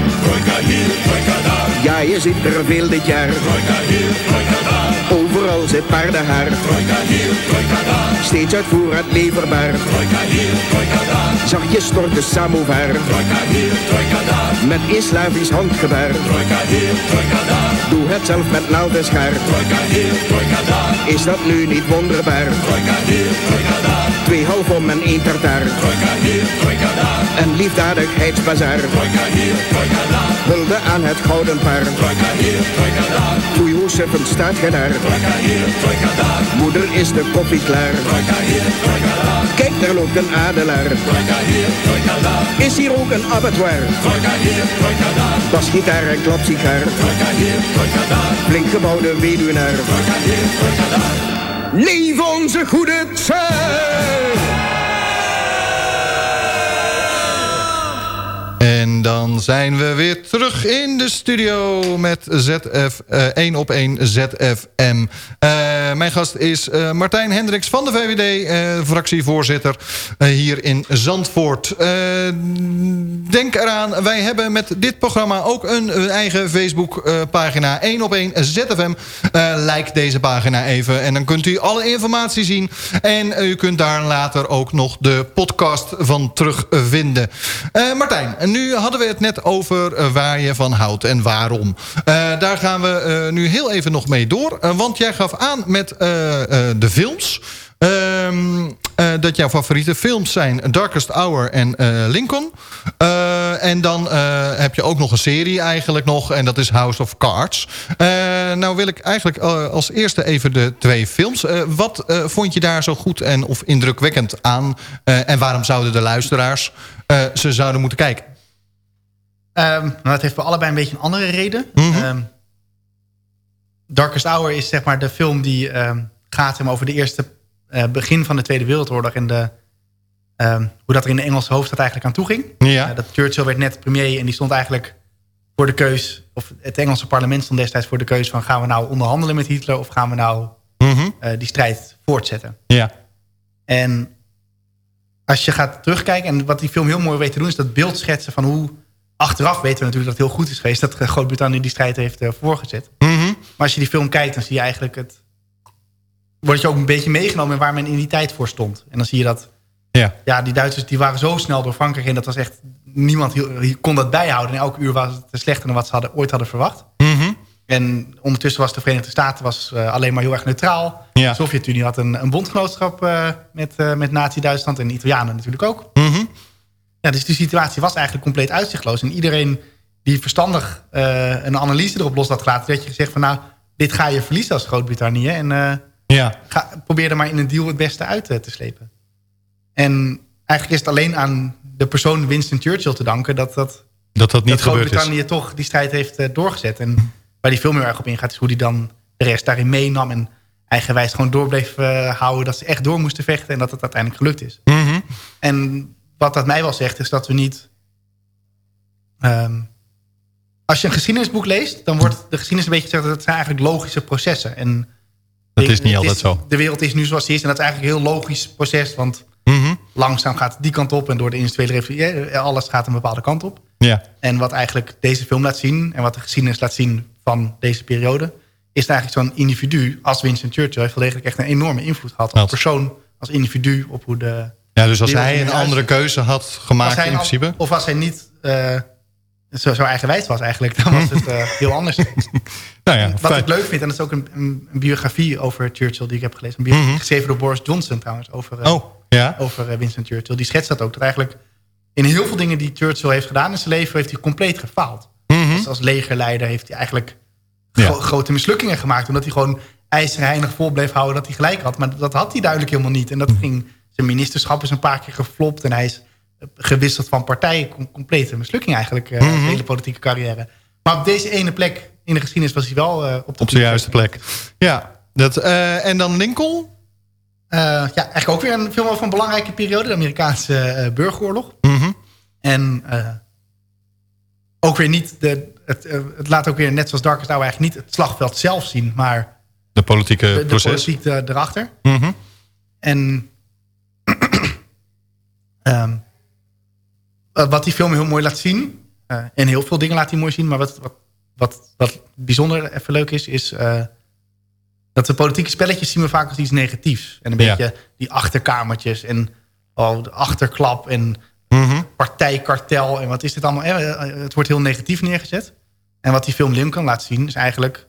Trojka hier, trojka daar. Ja, je ziet er veel dit jaar. Trojka hier, trojka daar. Zit paardenhaar. Steeds uit voorraad leverbaar. Trojka hier, trojka stort de samovar. Met een Slavisch handgebaar. Doe het zelf met naald en schaar. Hier. Is dat nu niet wonderbaar? Trojka hier, trojka daar. Twee halfom en één tartaar. Trojka hier, daar. Een liefdadigheidsbazaar. Trojka hier. Hulde aan het gouden paar. Trojka hier, trojka daar. Sippend staat gij daar. Hier, trojka daar. Moeder is de koffie klaar. Trojka hier, trojka daar. Kijk, daar loopt een adelaar. Trojka hier, trojka daar. Is hier ook een abattoir? Trojka hier, trojka daar. Basgitaar en klapsigaar. Trojka hier, trojka daar. Flink gebouwde weduwnaar. Trojka hier, trojka daar. Leef onze goede tijd! Dan zijn we weer terug in de studio met ZF, eh 1 op 1 ZFM. Eh, mijn gast is eh, Martijn Hendricks van de VVD, fractievoorzitter hier in Zandvoort. Denk eraan, wij hebben met dit programma ook een, eigen Facebook-pagina. 1 op 1 ZFM. Like deze pagina even en dan kunt u alle informatie zien. En u kunt daar later ook nog de podcast van terugvinden. Martijn, nu hadden we het net over eh, waar je van houdt en waarom. Eh, daar gaan we eh, nu heel even nog mee door. Want jij gaf aan met de films... Ehm, eh, dat jouw favoriete films zijn Darkest Hour en Lincoln. En dan heb je ook nog een serie eigenlijk nog. En dat is House of Cards. Nou wil ik eigenlijk als eerste even de twee films. Wat vond je daar zo goed en of indrukwekkend aan? En waarom zouden de luisteraars ze zouden moeten kijken? Ehm, nou, dat heeft voor allebei een beetje een andere reden. Mhm. Ehm, Darkest Hour is zeg maar de film die ehm, gaat hem over de eerste eh, begin van de Tweede Wereldoorlog en de, hoe dat er in de Engelse hoofdstad eigenlijk aan toe ging. Ja. Eh, dat Churchill werd net premier en die stond eigenlijk voor de keus, of het Engelse parlement stond destijds voor de keus van gaan we nou onderhandelen met Hitler of gaan we nou Mhm. eh, die strijd voortzetten. Ja. En als je gaat terugkijken, en wat die film heel mooi weet te doen, is dat beeld schetsen van hoe. Achteraf weten we natuurlijk dat het heel goed is geweest dat Groot-Brittannië die strijd heeft eh, voorgezet. Mhm. Maar als je die film kijkt, dan zie je eigenlijk het. Word je ook een beetje meegenomen in waar men in die tijd voor stond. En dan zie je dat. Ja. Ja, die Duitsers die waren zo snel door Frankrijk heen. Dat was echt. Niemand kon dat bijhouden. En elke uur was het slechter dan wat ze hadden, ooit hadden verwacht. Mhm. En ondertussen was de Verenigde Staten was, eh, alleen maar heel erg neutraal. Ja. De Sovjet-Unie had een, een bondgenootschap eh, met, eh, met Nazi-Duitsland. En de Italianen natuurlijk ook. Mhm. Ja, dus die situatie was eigenlijk compleet uitzichtloos. En iedereen die verstandig eh, een analyse erop los had gelaten... werd je gezegd van nou, dit ga je verliezen als Groot-Brittannië. En eh, Ja. ga, probeer er maar in een deal het beste uit eh, te slepen. En eigenlijk is het alleen aan de persoon Winston Churchill te danken... dat, dat, Dat dat niet dat. Groot-Brittannië toch die strijd heeft doorgezet. En waar die film heel erg op ingaat... is hoe die dan de rest daarin meenam... en eigenwijs gewoon door bleef houden... dat ze echt door moesten vechten en dat het uiteindelijk gelukt is. Mhm. En wat dat mij wel zegt, is dat we niet... ehm, als je een geschiedenisboek leest, dan wordt de geschiedenis een beetje gezegd... dat het zijn eigenlijk logische processen. En Dat is niet altijd zo. De wereld is nu zoals die is en dat is eigenlijk een heel logisch proces. Want Mhm. langzaam gaat het die kant op en door de industriële revolutie... eh, alles gaat een bepaalde kant op. Ja. En wat eigenlijk deze film laat zien... en wat de geschiedenis laat zien van deze periode... is eigenlijk zo'n individu als Winston Churchill... heeft wel degelijk echt een enorme invloed gehad... als Had. persoon, als individu op hoe de... ja, dus als hij een andere keuze had gemaakt in al- principe... Of als hij niet eh, zo, zo eigenwijs was eigenlijk... dan was het eh, heel anders. Nou ja, Wat ik leuk vind, en dat is ook een, een, een biografie over Churchill... die ik heb gelezen. Een biografie Mhm. geschreven door Boris Johnson trouwens... over, eh, Oh, ja. over Winston Churchill. Die schetst dat ook. Dat eigenlijk in heel veel dingen die Churchill heeft gedaan in zijn leven... heeft hij compleet gefaald. Mhm. Dus als legerleider heeft hij eigenlijk Ja. grote mislukkingen gemaakt. Omdat hij gewoon ijzerheinig vol bleef houden dat hij gelijk had. Maar dat had hij duidelijk helemaal niet. En dat ging, zijn ministerschap is een paar keer geflopt. En hij is eh, gewisseld van partij. Com- complete mislukking eigenlijk. zijn hele politieke carrière. Maar op deze ene plek in de geschiedenis was hij wel eh, op de Op de juiste plek. Ja. Dat, en dan Lincoln? Ja, eigenlijk ook weer een film over een belangrijke periode. De Amerikaanse burgeroorlog. Mhm. En ook weer niet... De, het, het laat ook weer, net zoals Darkest Hour... eigenlijk niet het slagveld zelf zien... maar De politieke de, de proces. politiek erachter. Mhm. En ehm, wat die film heel mooi laat zien... eh, en heel veel dingen laat hij mooi zien... maar wat, wat, wat, wat bijzonder even leuk is... is eh, dat de politieke spelletjes zien we vaak als iets negatiefs. En een Ja. beetje die achterkamertjes en oh, de achterklap... en Mhm. partijkartel en wat is dit allemaal. Eh, Het wordt heel negatief neergezet. En wat die film Lincoln laat zien is eigenlijk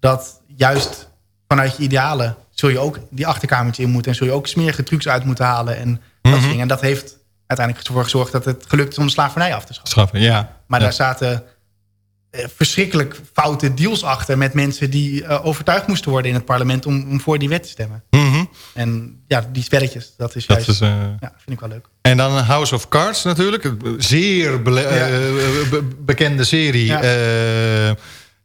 dat juist vanuit je idealen zul je ook die achterkamertje in moeten en zul je ook smerige trucs uit moeten halen en dat soort dingen. En dat heeft uiteindelijk ervoor gezorgd dat het gelukt is om de slavernij af te schaffen. Schaffen, ja. Maar ja. daar zaten eh, verschrikkelijk foute deals achter met mensen die eh, overtuigd moesten worden in het parlement om, om voor die wet te stemmen. Mhm. En ja, die spelletjes, dat is Dat juist, is, eh, ja, vind ik wel leuk. En dan House of Cards natuurlijk. Een Zeer Ja. bekende serie. Ja.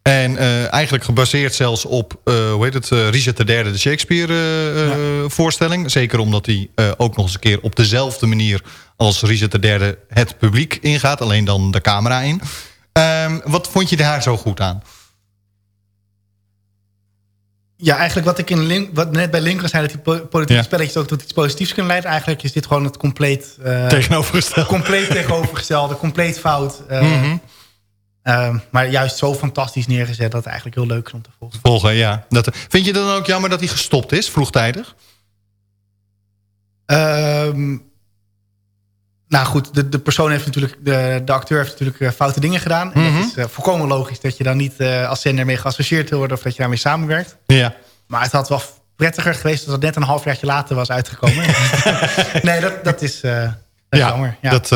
En eh, eigenlijk gebaseerd zelfs op, eh, hoe heet het, eh, Richard III, de Shakespeare-voorstelling. Zeker omdat hij ook nog eens een keer op dezelfde manier als Richard III het publiek ingaat. Alleen dan de camera in. Ehm, wat vond je daar zo goed aan? Ja, eigenlijk wat ik in Link, wat net bij Lincoln zei... dat die po- politieke Ja. spelletjes ook tot iets positiefs kunnen leiden. Eigenlijk is dit gewoon het compleet, eh, Tegenovergesteld. compleet tegenovergestelde. Compleet fout. Mhm. Eh, maar juist zo fantastisch neergezet... dat het eigenlijk heel leuk is om te volgen. Volgen, ja. Dat, vind je dan ook jammer dat hij gestopt is, vroegtijdig? Ehm, nou goed, de, de persoon heeft natuurlijk... De, de acteur heeft natuurlijk eh, foute dingen gedaan. En Mhm. dat is eh, volkomen logisch dat je dan niet eh, als zender mee geassocieerd wil worden... of dat je daarmee samenwerkt. Ja. Maar het had wel prettiger geweest als het net een halfjaartje later was uitgekomen. nee, dat, dat is, uh, dat ja, jammer. Ja. Dat,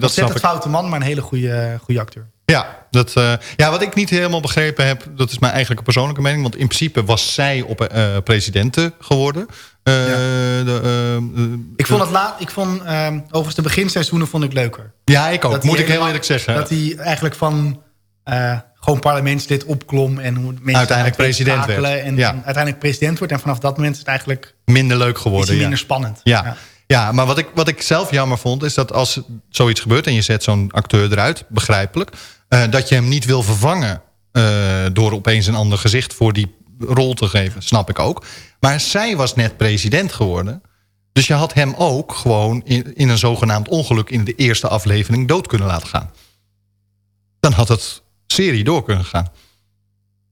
dat snap een ik. foute man, maar een hele goede, goede acteur. Ja, dat, uh, ja, wat ik niet helemaal begrepen heb... dat is mijn eigenlijke persoonlijke mening... want in principe was zij op uh, presidenten geworden. Uh, ja. de, ik vond het laat. Ik vond ehm, overigens de beginseizoenen vond ik leuker. Ja, ik ook. Dat moet ik heel eerlijk zeggen. Dat hij eigenlijk van gewoon parlementslid opklom en hoe mensen uiteindelijk president werd. En, ja. en uiteindelijk president wordt. En vanaf dat moment is het eigenlijk minder leuk geworden. minder ja. spannend. Ja. ja. Maar wat ik, wat ik zelf jammer vond... is dat als zoiets gebeurt en je zet zo'n acteur eruit... begrijpelijk, dat je hem niet wil vervangen... Uh, door opeens een ander gezicht voor die rol te geven. Snap ik ook. Maar zij was net president geworden. Dus je had hem ook gewoon in, in een zogenaamd ongeluk... in de eerste aflevering dood kunnen laten gaan. Dan had het serie door kunnen gaan.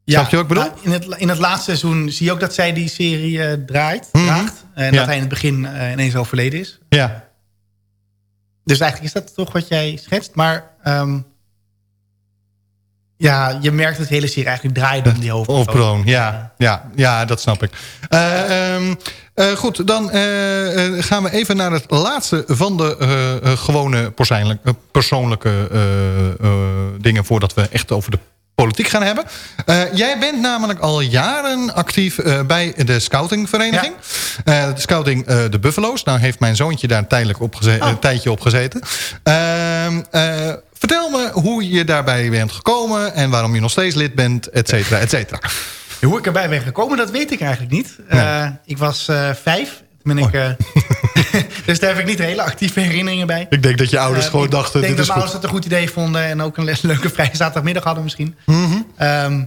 Ja, Snap je wat ik bedoel? In het, in het laatste seizoen zie je ook dat zij die serie uh, draait, Mhm. draagt. En Ja. dat hij in het begin uh, ineens overleden is. Ja, Dus eigenlijk is dat toch wat jij schetst. Maar ehm, ja, je merkt dat de hele serie eigenlijk draait om die hoofdpersoon. Ja, ja, ja, dat snap ik. Ehm, eh, goed, dan eh, gaan we even naar het laatste van de gewone persoonlijke, persoonlijke dingen... voordat we echt over de politiek gaan hebben. Jij bent namelijk al jaren actief bij de scoutingvereniging. Eh, de scouting de Buffalo's. Nou heeft mijn zoontje daar tijdelijk op Oh. een tijdje op gezeten. Vertel me hoe je daarbij bent gekomen... en waarom je nog steeds lid bent, et cetera, et cetera. Hoe ik erbij ben gekomen, dat weet ik eigenlijk niet. Eh, ik was eh, vijf. Toen ben ik, eh, dus daar heb ik niet hele actieve herinneringen bij. Ik denk dat je ouders gewoon ik dachten... denk dit dat is mijn goed. ouders dat een goed idee vonden... en ook een le- leuke vrije zaterdagmiddag hadden misschien. Mhm. Ehm,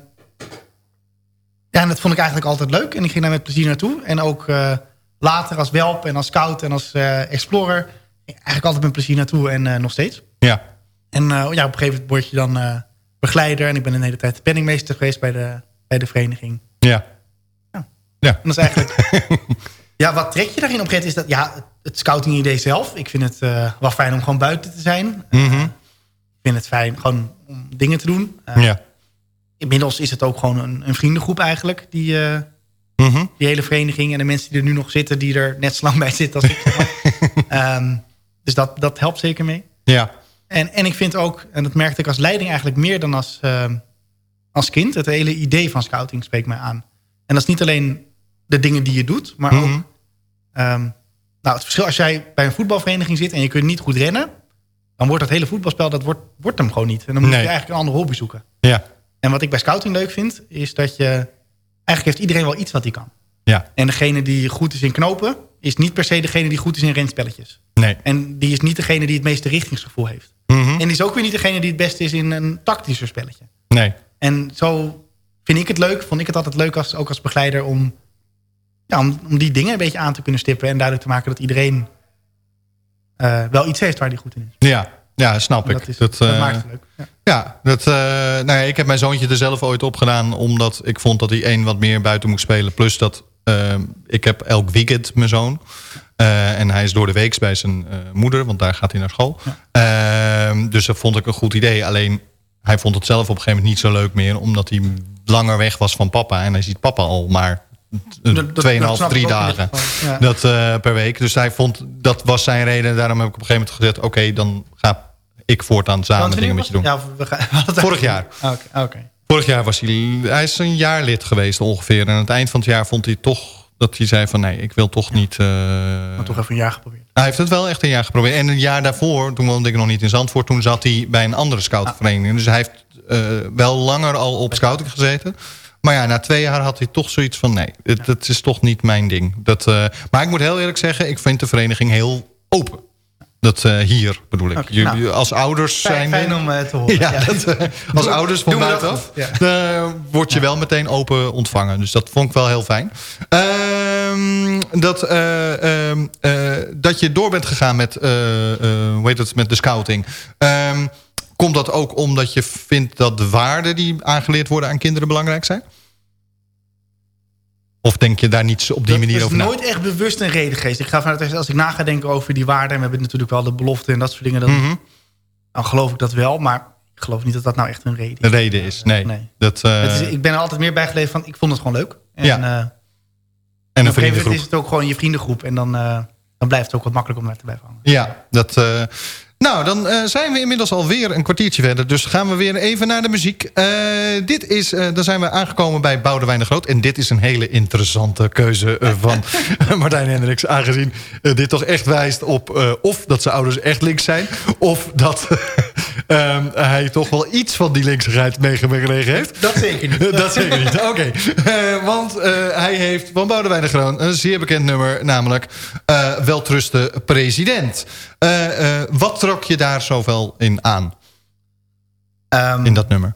ja, en dat vond ik eigenlijk altijd leuk. En ik ging daar met plezier naartoe. En ook later als welp en als scout en als explorer... eigenlijk altijd met plezier naartoe en nog steeds. Ja, En eh, ja, op een gegeven moment word je dan eh, begeleider. En ik ben een hele tijd penningmeester geweest bij de, bij de vereniging. ja. Ja. Ja. En dat is eigenlijk... ja, wat trek je daarin op is dat... Ja, het, scouting idee zelf. Ik vind het eh, wel fijn om gewoon buiten te zijn. Mhm. Ik vind het fijn gewoon om dingen te doen. Ja. Inmiddels is het ook gewoon een, een vriendengroep eigenlijk. Die, Mhm. die hele vereniging. En de mensen die er nu nog zitten... die er net zo lang bij zitten als ik. Ehm, dus dat, dat helpt zeker mee. Ja. En, en ik vind ook, en dat merkte ik als leiding eigenlijk meer dan als, ehm, als kind. Het hele idee van scouting spreekt mij aan. En dat is niet alleen de dingen die je doet, maar Mhm. ook... ehm, nou, het verschil als jij bij een voetbalvereniging zit en je kunt niet goed rennen... dan wordt dat hele voetbalspel, dat wordt, wordt hem gewoon niet. En dan moet Nee. je eigenlijk een andere hobby zoeken. Ja. En wat ik bij scouting leuk vind, is dat je... Eigenlijk heeft iedereen wel iets wat hij kan. Ja. En degene die goed is in knopen... is niet per se degene die goed is in renspelletjes. Nee. En die is niet degene die het meeste richtingsgevoel heeft. Mhm. En die is ook weer niet degene die het beste is in een tactischer spelletje. Nee. En zo vind ik het leuk, vond ik het altijd leuk als, ook als begeleider om, ja, om, om die dingen een beetje aan te kunnen stippen. En duidelijk te maken dat iedereen eh, wel iets heeft waar die goed in is. Ja. Ja, snap ik. Dat, is, dat, eh, maakt het leuk. Ja. Ja, dat, eh, nou ja, ik heb mijn zoontje er zelf ooit op gedaan... omdat ik vond dat hij één wat meer buiten moest spelen. Plus dat ik heb elk weekend mijn zoon. Eh, en hij is door de week bij zijn eh, moeder, want daar gaat hij naar school. Eh, dus dat vond ik een goed idee. Alleen hij vond het zelf op een gegeven moment niet zo leuk meer... omdat hij langer weg was van papa. En hij ziet papa al maar Dat- dat- 2,5, dat snap ik 3 ook in dit dagen. ja. Dat eh, per week. Dus hij vond, dat was zijn reden. Daarom heb ik op een gegeven moment gezegd... oké, dan ga ik voortaan samen dingen met je doen. Ja, we gaan, Vorig jaar. Oké, oké. Vorig jaar was hij... Hij is een jaar lid geweest ongeveer. En aan het eind van het jaar vond hij toch... dat hij zei van nee, ik wil toch niet... eh, Maar toch even een jaar geprobeerd. Hij heeft het wel echt een jaar geprobeerd. En een jaar daarvoor, toen woonde ik nog niet in Zandvoort... toen zat hij bij een andere scoutingvereniging. Dus hij heeft eh, wel langer al op scouting gezeten. Maar ja, na twee jaar had hij toch zoiets van... nee, het, dat is toch niet mijn ding. Dat, eh, maar ik moet heel eerlijk zeggen... ik vind de vereniging heel open. Dat eh, hier bedoel ik. Nou. als ouders Fijn, zijn... fijn om eh, te horen. Ja, Ja. dat, eh, als Doe- ouders van buitenaf ja. word je wel meteen open ontvangen. Dus dat vond ik wel heel fijn. Ehm, dat, eh, ehm, eh, dat je door bent gegaan met, hoe heet het, met de scouting. Ehm, komt dat ook omdat je vindt dat de waarden die aangeleerd worden aan kinderen belangrijk zijn? Of denk je daar niet op die Dat manier is over na? nooit echt bewust een reden geweest. Ik ga vanuit als- ik na ga denken over die waarden... en we hebben natuurlijk wel de belofte en dat soort dingen... dan, Mhm. dan geloof ik dat wel, maar ik geloof niet dat dat nou echt een reden De is. reden is, nee. Nee. Dat, eh, is, ik ben er altijd meer bij gebleven van, ik vond het gewoon leuk. En, Ja. eh, En een op een gegeven moment vriendengroep. is het ook gewoon je vriendengroep. En dan, eh, dan blijft het ook wat makkelijk om daar te blijven hangen. Ja, dat... nou, dan eh, zijn we inmiddels alweer een kwartiertje verder. Dus gaan we weer even naar de muziek. Eh, dit is, eh, dan zijn we aangekomen bij Boudewijn de Groot. En dit is een hele interessante keuze van Martijn Hendricks. Aangezien dit toch echt wijst op of dat zijn ouders echt links zijn. Of dat ehm, hij toch wel iets van die linksigheid meegekregen heeft. Dat zeker niet. Dat zeker niet, oké. Eh, want eh, hij heeft van Boudewijn de Groot een zeer bekend nummer... namelijk eh Weltruste President. Eh, eh, wat trok je daar zoveel in aan, Ehm, in dat nummer?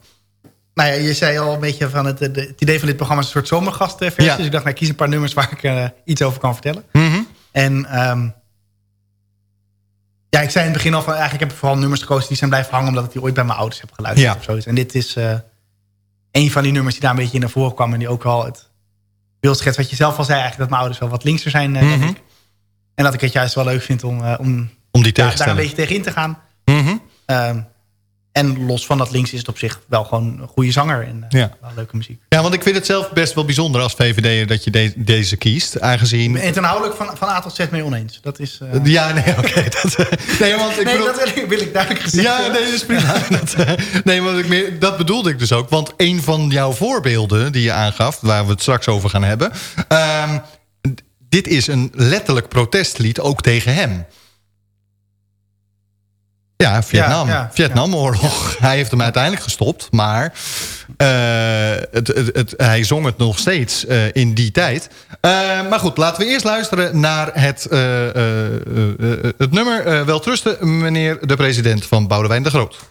Nou ja, je zei al een beetje van het, het idee van dit programma is een soort zomergastversie. Ja. Dus ik dacht, nou, ik kies een paar nummers waar ik eh, iets over kan vertellen. Mhm. En ehm, ja, ik zei in het begin al van, eigenlijk heb ik vooral nummers gekozen die zijn blijven hangen, omdat ik die ooit bij mijn ouders heb geluisterd Ja. of zoiets. En dit is eh, een van die nummers die daar een beetje in naar voren kwam en die ook wel het beeld schetst wat je zelf al zei, eigenlijk dat mijn ouders wel wat linkser zijn eh, dan Mhm. ik. En dat ik het juist wel leuk vind om, eh, om Om die daar, daar een beetje tegenin te gaan. Mhm. Ehm, en los van dat links is het op zich wel gewoon een goede zanger en eh, Ja. wel leuke muziek. Ja, want ik vind het zelf best wel bijzonder als VVD'er dat je de- deze kiest. Aangezien... En ten houdelijk van, van A tot Z mee oneens. Dat is... eh, Ja, nee, oké. dat, eh, nee, want ik nee, bedoel... dat wil ik, duidelijk gezegd Ja, nee, dat is prima. dat, eh, nee, maar ik meer, dat bedoelde ik dus ook. Want een van jouw voorbeelden die je aangaf... waar we het straks over gaan hebben... ehm, dit is een letterlijk protestlied ook tegen hem. Ja, Vietnam. Ja, ja, Vietnamoorlog. Hij heeft hem uiteindelijk gestopt. Maar eh, het, het, het, hij zong het nog steeds eh, in die tijd. Eh, maar goed, laten we eerst luisteren naar het, het nummer... Weltrusten, meneer de president van Boudewijn de Groot.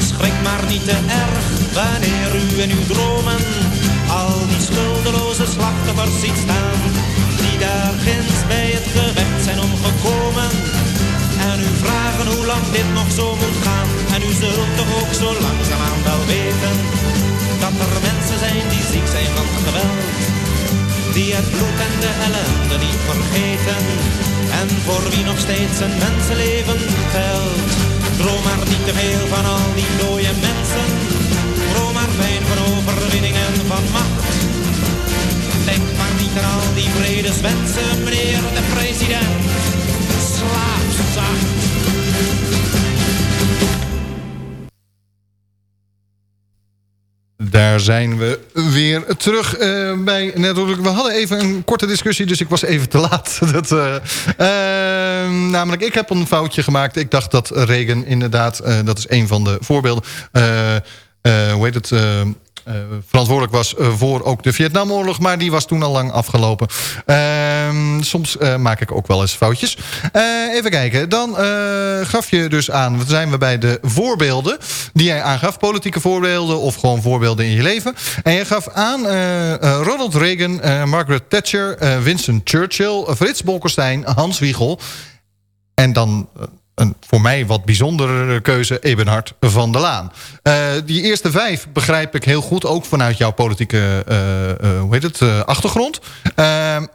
Schrik maar niet te erg wanneer u in uw dromen al die schuldeloze slachtoffers ziet staan. Die daar ginds bij het gevecht zijn omgekomen. En u vragen hoe lang dit nog zo moet gaan. En u zult toch ook zo langzaamaan wel weten. Dat er mensen zijn die ziek zijn van geweld. Die het bloed en de ellende niet vergeten. Voor wie nog steeds een mensenleven telt. Droom maar niet te veel van al die dode mensen. Droom maar fijn van overwinning en van macht. Denk maar niet aan al die vredeswensen, meneer de president. Slaap zacht. Daar zijn we weer terug eh, bij. We hadden even een korte discussie, dus ik was even te laat. Dat, eh, eh, namelijk, ik heb een foutje gemaakt. Ik dacht dat Reagan inderdaad, eh, dat is een van de voorbeelden... hoe heet het... eh, verantwoordelijk was voor ook de Vietnamoorlog. Maar die was toen al lang afgelopen. Ehm, soms maak ik ook wel eens foutjes. even kijken. Dan gaf je dus aan, zijn we bij de voorbeelden die jij aangaf. Politieke voorbeelden of gewoon voorbeelden in je leven. En je gaf aan Ronald Reagan, Margaret Thatcher, Winston Churchill, Frits Bolkestein, Hans Wiegel. En dan een voor mij wat bijzondere keuze, Ebenhard van der Laan. Uh, die eerste vijf begrijp ik heel goed, ook vanuit jouw politieke uh, uh, hoe heet het, achtergrond.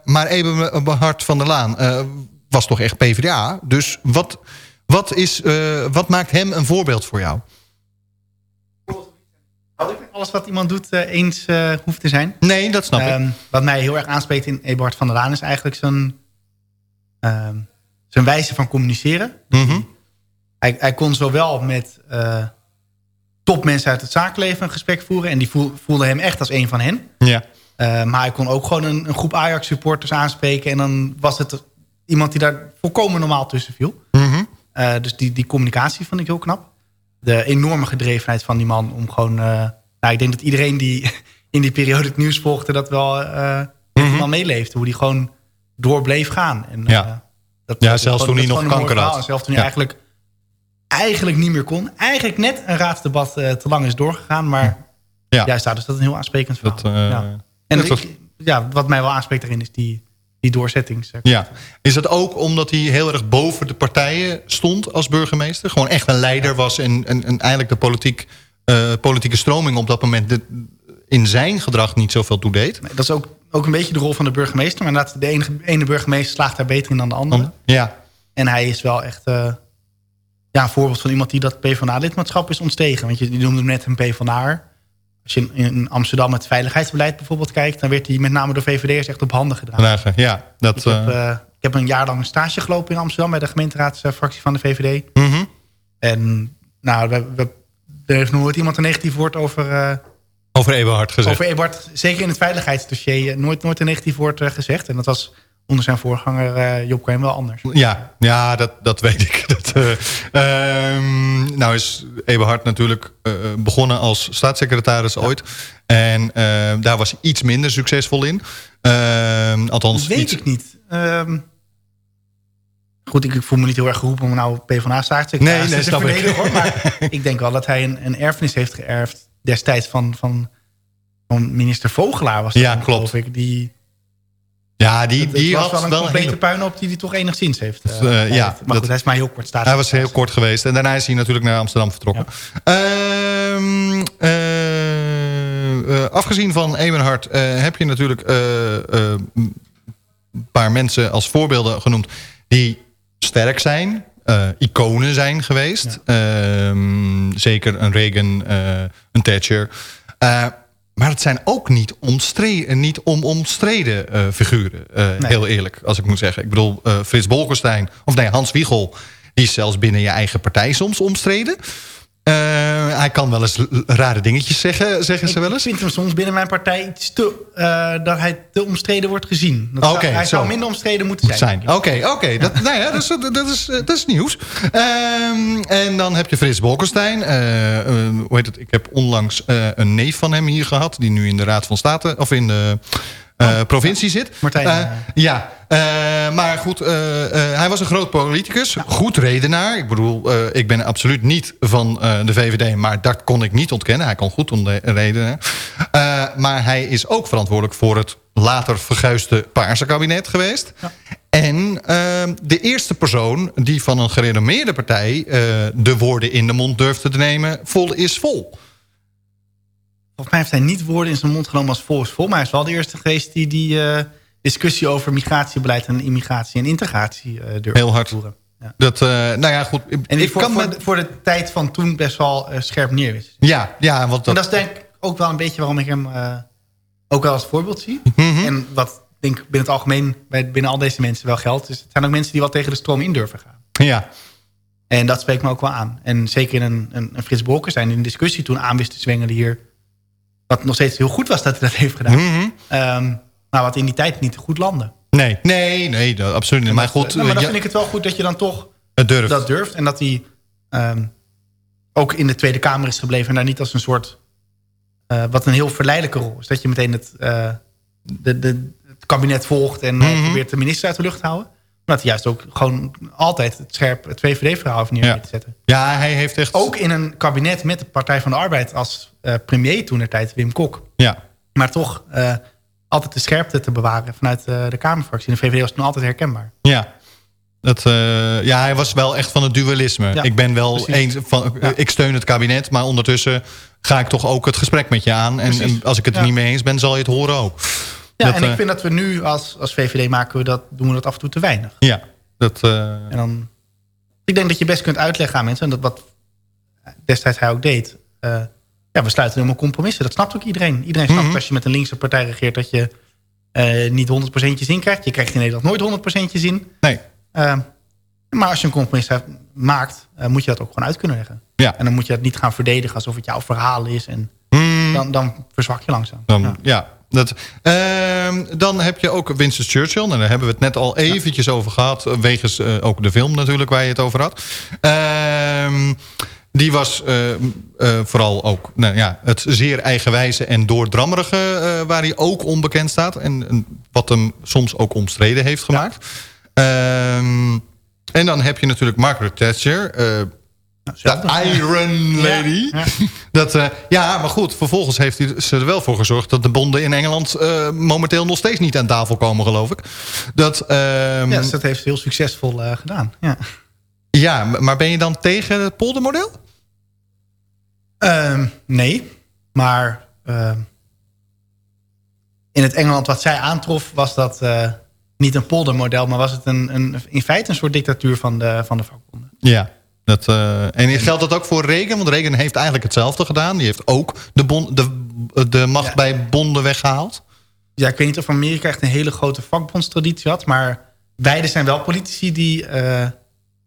maar Ebenhard van der Laan was toch echt PvdA. Dus wat, wat, is, wat maakt hem een voorbeeld voor jou? Alles wat iemand doet eens hoeft te zijn? Nee, dat snap ik. Ehm, wat mij heel erg aanspreekt in Eberhard van der Laan is eigenlijk zo'n... Ehm, zijn wijze van communiceren. Mhm. hij, hij kon zowel met uh, topmensen uit het zakenleven een gesprek voeren... en die voelde hem echt als een van hen. Ja. Uh, maar hij kon ook gewoon een, een groep Ajax-supporters aanspreken... en dan was het iemand die daar volkomen normaal tussen viel. Mm uh, dus die, die communicatie vond ik heel knap. De enorme gedrevenheid van die man om gewoon... nou, ik denk dat iedereen die in die periode het nieuws volgde... dat wel helemaal meeleefde. Hoe die gewoon door bleef gaan. En, ja. Dat, ja, zelfs toen hij nog kanker had. Zelfs toen hij eigenlijk, eigenlijk niet meer kon. Eigenlijk net een raadsdebat uh, te lang is doorgegaan. Maar ja. juist daar is dat een heel aansprekend verhaal. Dat, uh, ja. En dat ja, wat mij wel aanspreekt daarin is die, die doorzetting. Ja. Is dat ook omdat hij heel erg boven de partijen stond als burgemeester? Gewoon echt een leider was en, en, en eigenlijk de politiek, uh, politieke stroming op dat moment... De, in zijn gedrag niet zoveel toedeed. Nee, dat is ook ook een beetje de rol van de burgemeester. Maar inderdaad, de ene, ene burgemeester slaagt daar beter in dan de andere. Ja. En hij is wel echt uh, ja, een voorbeeld van iemand die dat PvdA-lidmaatschap is ontstegen. Want je, je noemde hem net een PvdA. Als je in Amsterdam het veiligheidsbeleid bijvoorbeeld kijkt... dan werd hij met name door VVD'ers echt op handen gedragen. Ja, dat, ik, heb, uh, ik heb een jaar lang een stage gelopen in Amsterdam... bij de gemeenteraadsfractie van de VVD. Mm -hmm. En nou, we, we, er heeft nooit iemand een negatief woord over... Uh, over Eberhard gezegd. Over Eberhard, zeker in het veiligheidsdossier, eh, nooit, nooit een negatief woord uh, gezegd. En dat was onder zijn voorganger uh, Job Cohen wel anders. Ja, ja dat, dat weet ik. Dat, uh, um, nou is Eberhard natuurlijk uh, begonnen als staatssecretaris ja. ooit. En daar was hij iets minder succesvol in. Ehm, althans, dat weet iets... ik niet. Um, goed, ik, voel me niet heel erg geroepen om nou PvdA-staatssecretaris nee, nee, te verdedigen. Hoor, maar ik denk wel dat hij een, een erfenis heeft geërfd destijds van, van, van minister Vogelaar was dat ja, klopt. Ik, die, ja, die, het, die was had wel een complete hele... puinhoop die hij toch enigszins heeft. Uh, uh, ja, maar goed, dat, hij is maar heel kort staat. Hij was heel kort geweest. En daarna is hij natuurlijk naar Amsterdam vertrokken. Ja. Um, uh, afgezien van Ebenhard heb je natuurlijk een paar mensen als voorbeelden genoemd... die sterk zijn, uh, iconen zijn geweest. Ja. Um, zeker een Reagan, uh, een Thatcher. Uh, maar het zijn ook niet, omstreden, niet om omstreden figuren. Nee. Heel eerlijk, als ik moet zeggen. Ik bedoel, Frits Bolkestein, of nee, Hans Wiegel... die is zelfs binnen je eigen partij soms omstreden. Uh, hij kan wel eens rare dingetjes zeggen, zeggen ze wel eens. Ik vind hem soms binnen mijn partij iets te... Uh, dat hij te omstreden wordt gezien. Dat okay, zou, hij zo. zou minder omstreden moeten zijn. Oké, oké. Okay, okay. dat, nou ja, dat, is, dat, is, dat is nieuws. Um, en dan heb je Frits Bolkestein. Uh, hoe heet het? Ik heb onlangs een neef van hem hier gehad... die nu in de Raad van State... of in de... Uh, provincie zit. Martijn. Uh, ja, uh, maar goed, hij was een groot politicus. Goed redenaar. Ik bedoel, ik ben absoluut niet van de VVD... maar dat kon ik niet ontkennen. Hij kon goed redenen. maar hij is ook verantwoordelijk voor het later verguisde Paarse kabinet geweest. Ja. En de eerste persoon die van een gerenommeerde partij... de woorden in de mond durfde te nemen... vol is vol. Volgens mij heeft hij niet woorden in zijn mond genomen als vol is vol. Maar hij is wel de eerste geweest die die uh, discussie over migratiebeleid en immigratie en integratie uh, durft Heel hard. te voeren. Ja. Dat, uh, nou ja, goed. En die voor, kan voor, de, voor de tijd van toen best wel scherp neer is. Ja, ja. Want dat... En dat is denk ik ook wel een beetje waarom ik hem ook wel als voorbeeld zie. Mm -hmm. En wat denk ik binnen het algemeen bij, binnen al deze mensen wel geldt. Dus het zijn ook mensen die wel tegen de stroom in durven gaan. Ja. En dat spreekt me ook wel aan. En zeker in een, een, een Frits zijn in een discussie toen aan wist te zwengelen hier wat nog steeds heel goed was dat hij dat heeft gedaan. Mm -hmm. um, maar wat in die tijd niet goed landde. Nee, nee, nee, dat, absoluut niet. Maar, goed, nou, maar dan ja, vind ik het wel goed dat je dan toch durft. dat durft. En dat hij um, ook in de Tweede Kamer is gebleven. En daar niet als een soort eh, wat een heel verleidelijke rol is. Dat je meteen het, eh, de, de, het kabinet volgt en eh, Mhm. probeert de minister uit de lucht te houden. Maar dat hij juist ook gewoon altijd het scherp het VVD-verhaal over neer Ja. te zetten. Ja, hij heeft echt... Ook in een kabinet met de Partij van de Arbeid als eh, premier toen de tijd, Wim Kok. Ja, Maar toch eh, altijd de scherpte te bewaren vanuit eh, de Kamerfractie. En de VVD was toen altijd herkenbaar. ja. Dat, ja, hij was wel echt van het dualisme. Ja, ik ben wel eens van, Ja. ik steun het kabinet, maar ondertussen ga ik toch ook het gesprek met je aan. En, als ik het er Ja. niet mee eens ben, zal je het horen ook. Ja, Dat, en eh, ik vind dat we nu als, als VVD maken we dat, doen we dat af en toe te weinig. Ja, dat, eh, En dan, ik denk dat je best kunt uitleggen aan mensen... en dat wat destijds hij ook deed... eh, ja, we sluiten helemaal compromissen. Dat snapt ook iedereen. Iedereen snapt Mhm. als je met een linkse partij regeert... dat je eh, niet 100% zin krijgt. Je krijgt in Nederland nooit 100% zin. nee. Eh, maar als je een compromis hebt- maakt... eh, moet je dat ook gewoon uit kunnen leggen. Ja. En dan moet je dat niet gaan verdedigen alsof het jouw verhaal is. En Hmm. dan, dan verzwak je langzaam. Dan, Ja. ja. Dat, Ehm, dan heb je ook Winston Churchill. En daar hebben we het net al eventjes over gehad. eh, Wegens eh, ook de film natuurlijk waar je het over had. Ehm, die was eh, vooral ook nou, ja, het zeer eigenwijze en doordrammerige... waar hij ook onbekend staat. En, en wat hem soms ook omstreden heeft gemaakt. Ehm, en dan heb je natuurlijk Margaret Thatcher... de Iron Lady. Ja, ja. Dat, eh, ja, maar goed, vervolgens heeft hij ze er wel voor gezorgd... dat de bonden in Engeland eh, momenteel nog steeds niet aan tafel komen, geloof ik. Dat, ehm, Ja, dus dat heeft heel succesvol eh, gedaan. Ja. ja, maar ben je dan tegen het poldermodel? Ehm, nee, maar ehm, in het Engeland wat zij aantrof... was dat niet een poldermodel... maar was het een, een, in feite een soort dictatuur van de, van de vakbonden. Ja. Dat, eh, en geldt dat ook voor Reagan? Want Reagan heeft eigenlijk hetzelfde gedaan. Die heeft ook de, bon, de, de macht Ja. bij bonden weggehaald. Ja, ik weet niet of Amerika echt een hele grote vakbondstraditie had... maar beide zijn wel politici die eh,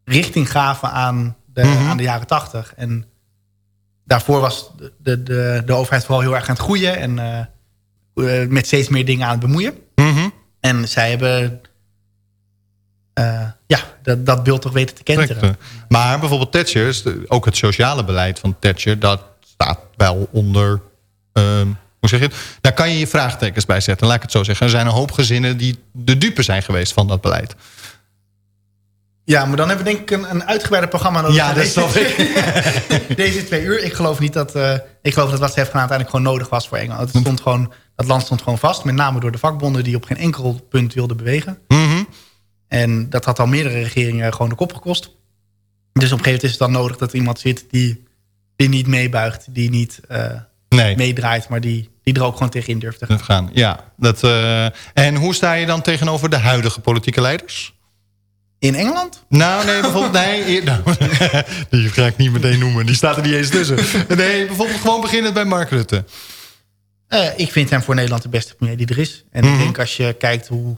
richting gaven aan de, Mhm. aan de jaren tachtig. En daarvoor was de, de, de, overheid vooral heel erg aan het groeien... en eh, met steeds meer dingen aan het bemoeien. Mhm. En zij hebben eh, ja, dat, dat beeld toch weten te kenteren. Correct. Maar bijvoorbeeld Thatcher, ook het sociale beleid van Thatcher... dat staat wel onder... ehm, hoe zeg je het? Daar kan je je vraagtekens bij zetten, laat ik het zo zeggen. Er zijn een hoop gezinnen die de dupe zijn geweest van dat beleid. Ja, maar dan hebben we denk ik een, een uitgebreider programma nodig. Ja, dat snap ik. Deze twee uur. Ik geloof niet dat... eh, ik geloof dat wat ze heeft gedaan uiteindelijk gewoon nodig was voor Engeland. Het stond gewoon, dat land stond gewoon vast. Met name door de vakbonden die op geen enkel punt wilden bewegen. Mhm. En dat had al meerdere regeringen gewoon de kop gekost. Dus op een gegeven moment is het dan nodig dat er iemand zit die, die niet meebuigt. Die niet eh, Nee. meedraait, maar die, die er ook gewoon tegenin durft te gaan. gaan. Ja, dat, eh, en hoe sta je dan tegenover de huidige politieke leiders? In Engeland? Nou, nee, bijvoorbeeld... Nee, nou, die ga ik niet meteen noemen. Die staat er niet eens tussen. Nee, bijvoorbeeld gewoon beginnen bij Mark Rutte. Eh, ik vind hem voor Nederland de beste premier die er is. En Mhm. ik denk als je kijkt hoe...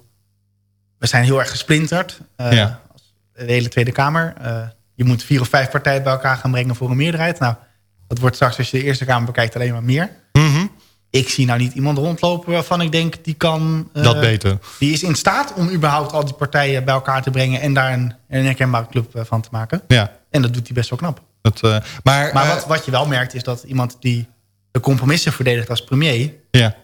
We zijn heel erg gesplinterd. eh, Ja. als De hele Tweede Kamer. Eh, je moet vier of vijf partijen bij elkaar gaan brengen voor een meerderheid. Nou, dat wordt straks als je de Eerste Kamer bekijkt alleen maar meer. Mhm. Ik zie nou niet iemand rondlopen waarvan ik denk... die kan... eh, Dat beter. Die is in staat om überhaupt al die partijen bij elkaar te brengen... en daar een, een herkenbare club van te maken. Ja. En dat doet hij best wel knap. Dat, maar Maar wat, wat je wel merkt is dat iemand die de compromissen verdedigt als premier... ja.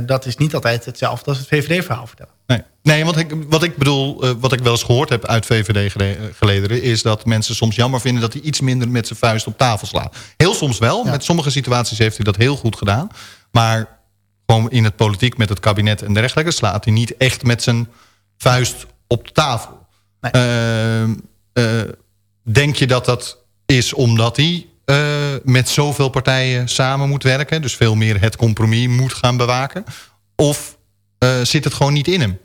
dat is niet altijd hetzelfde als het VVD-verhaal vertellen. Nee, nee want ik, wat ik bedoel, eh, wat ik wel eens gehoord heb uit VVD-gelederen... is dat mensen soms jammer vinden dat hij iets minder met zijn vuist op tafel slaat. Heel soms wel, Ja. met sommige situaties heeft hij dat heel goed gedaan. Maar gewoon in het politiek met het kabinet en dergelijke... slaat hij niet echt met zijn vuist op tafel. Nee. Ehm, eh, denk je dat dat is omdat hij eh, met zoveel partijen samen moet werken... dus veel meer het compromis moet gaan bewaken? Of eh, zit het gewoon niet in hem?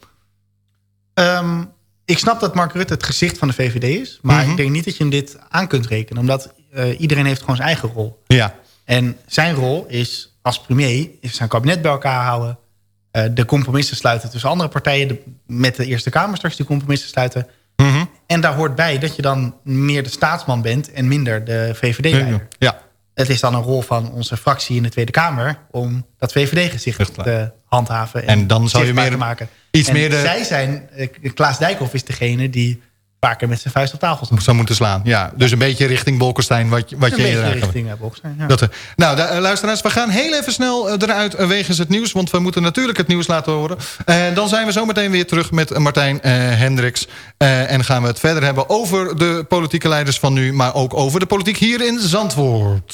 Ehm, ik snap dat Mark Rutte het gezicht van de VVD is. Maar Mhm. ik denk niet dat je hem dit aan kunt rekenen. Omdat eh, iedereen heeft gewoon zijn eigen rol. Ja, En zijn rol is als premier is zijn kabinet bij elkaar houden. eh, de compromissen sluiten tussen andere partijen. De, met de Eerste Kamer straks die compromissen sluiten. Mhm. En daar hoort bij dat je dan meer de staatsman bent... en minder de VVD-leider. ja. Het is dan een rol van onze fractie in de Tweede Kamer... om dat VVD-gezicht te handhaven. En dan zou je meer- te maken. iets En meer de- Zij zijn, eh, Klaas Dijkhoff is degene die paar keer met zijn vuist op tafel. Zou moeten slaan, ja. Dus een beetje richting Bolkestein, wat, wat Een je beetje richting uh, Bolkestein, ja. Dat, eh, nou, de, eh, luisteraars, we gaan heel even snel eh, eruit eh, wegens het nieuws. Want we moeten natuurlijk het nieuws laten horen. En dan zijn we zo meteen weer terug met eh, Martijn eh, Hendricks. Eh, en gaan we het verder hebben over de politieke leiders van nu. Maar ook over de politiek hier in Zandvoort.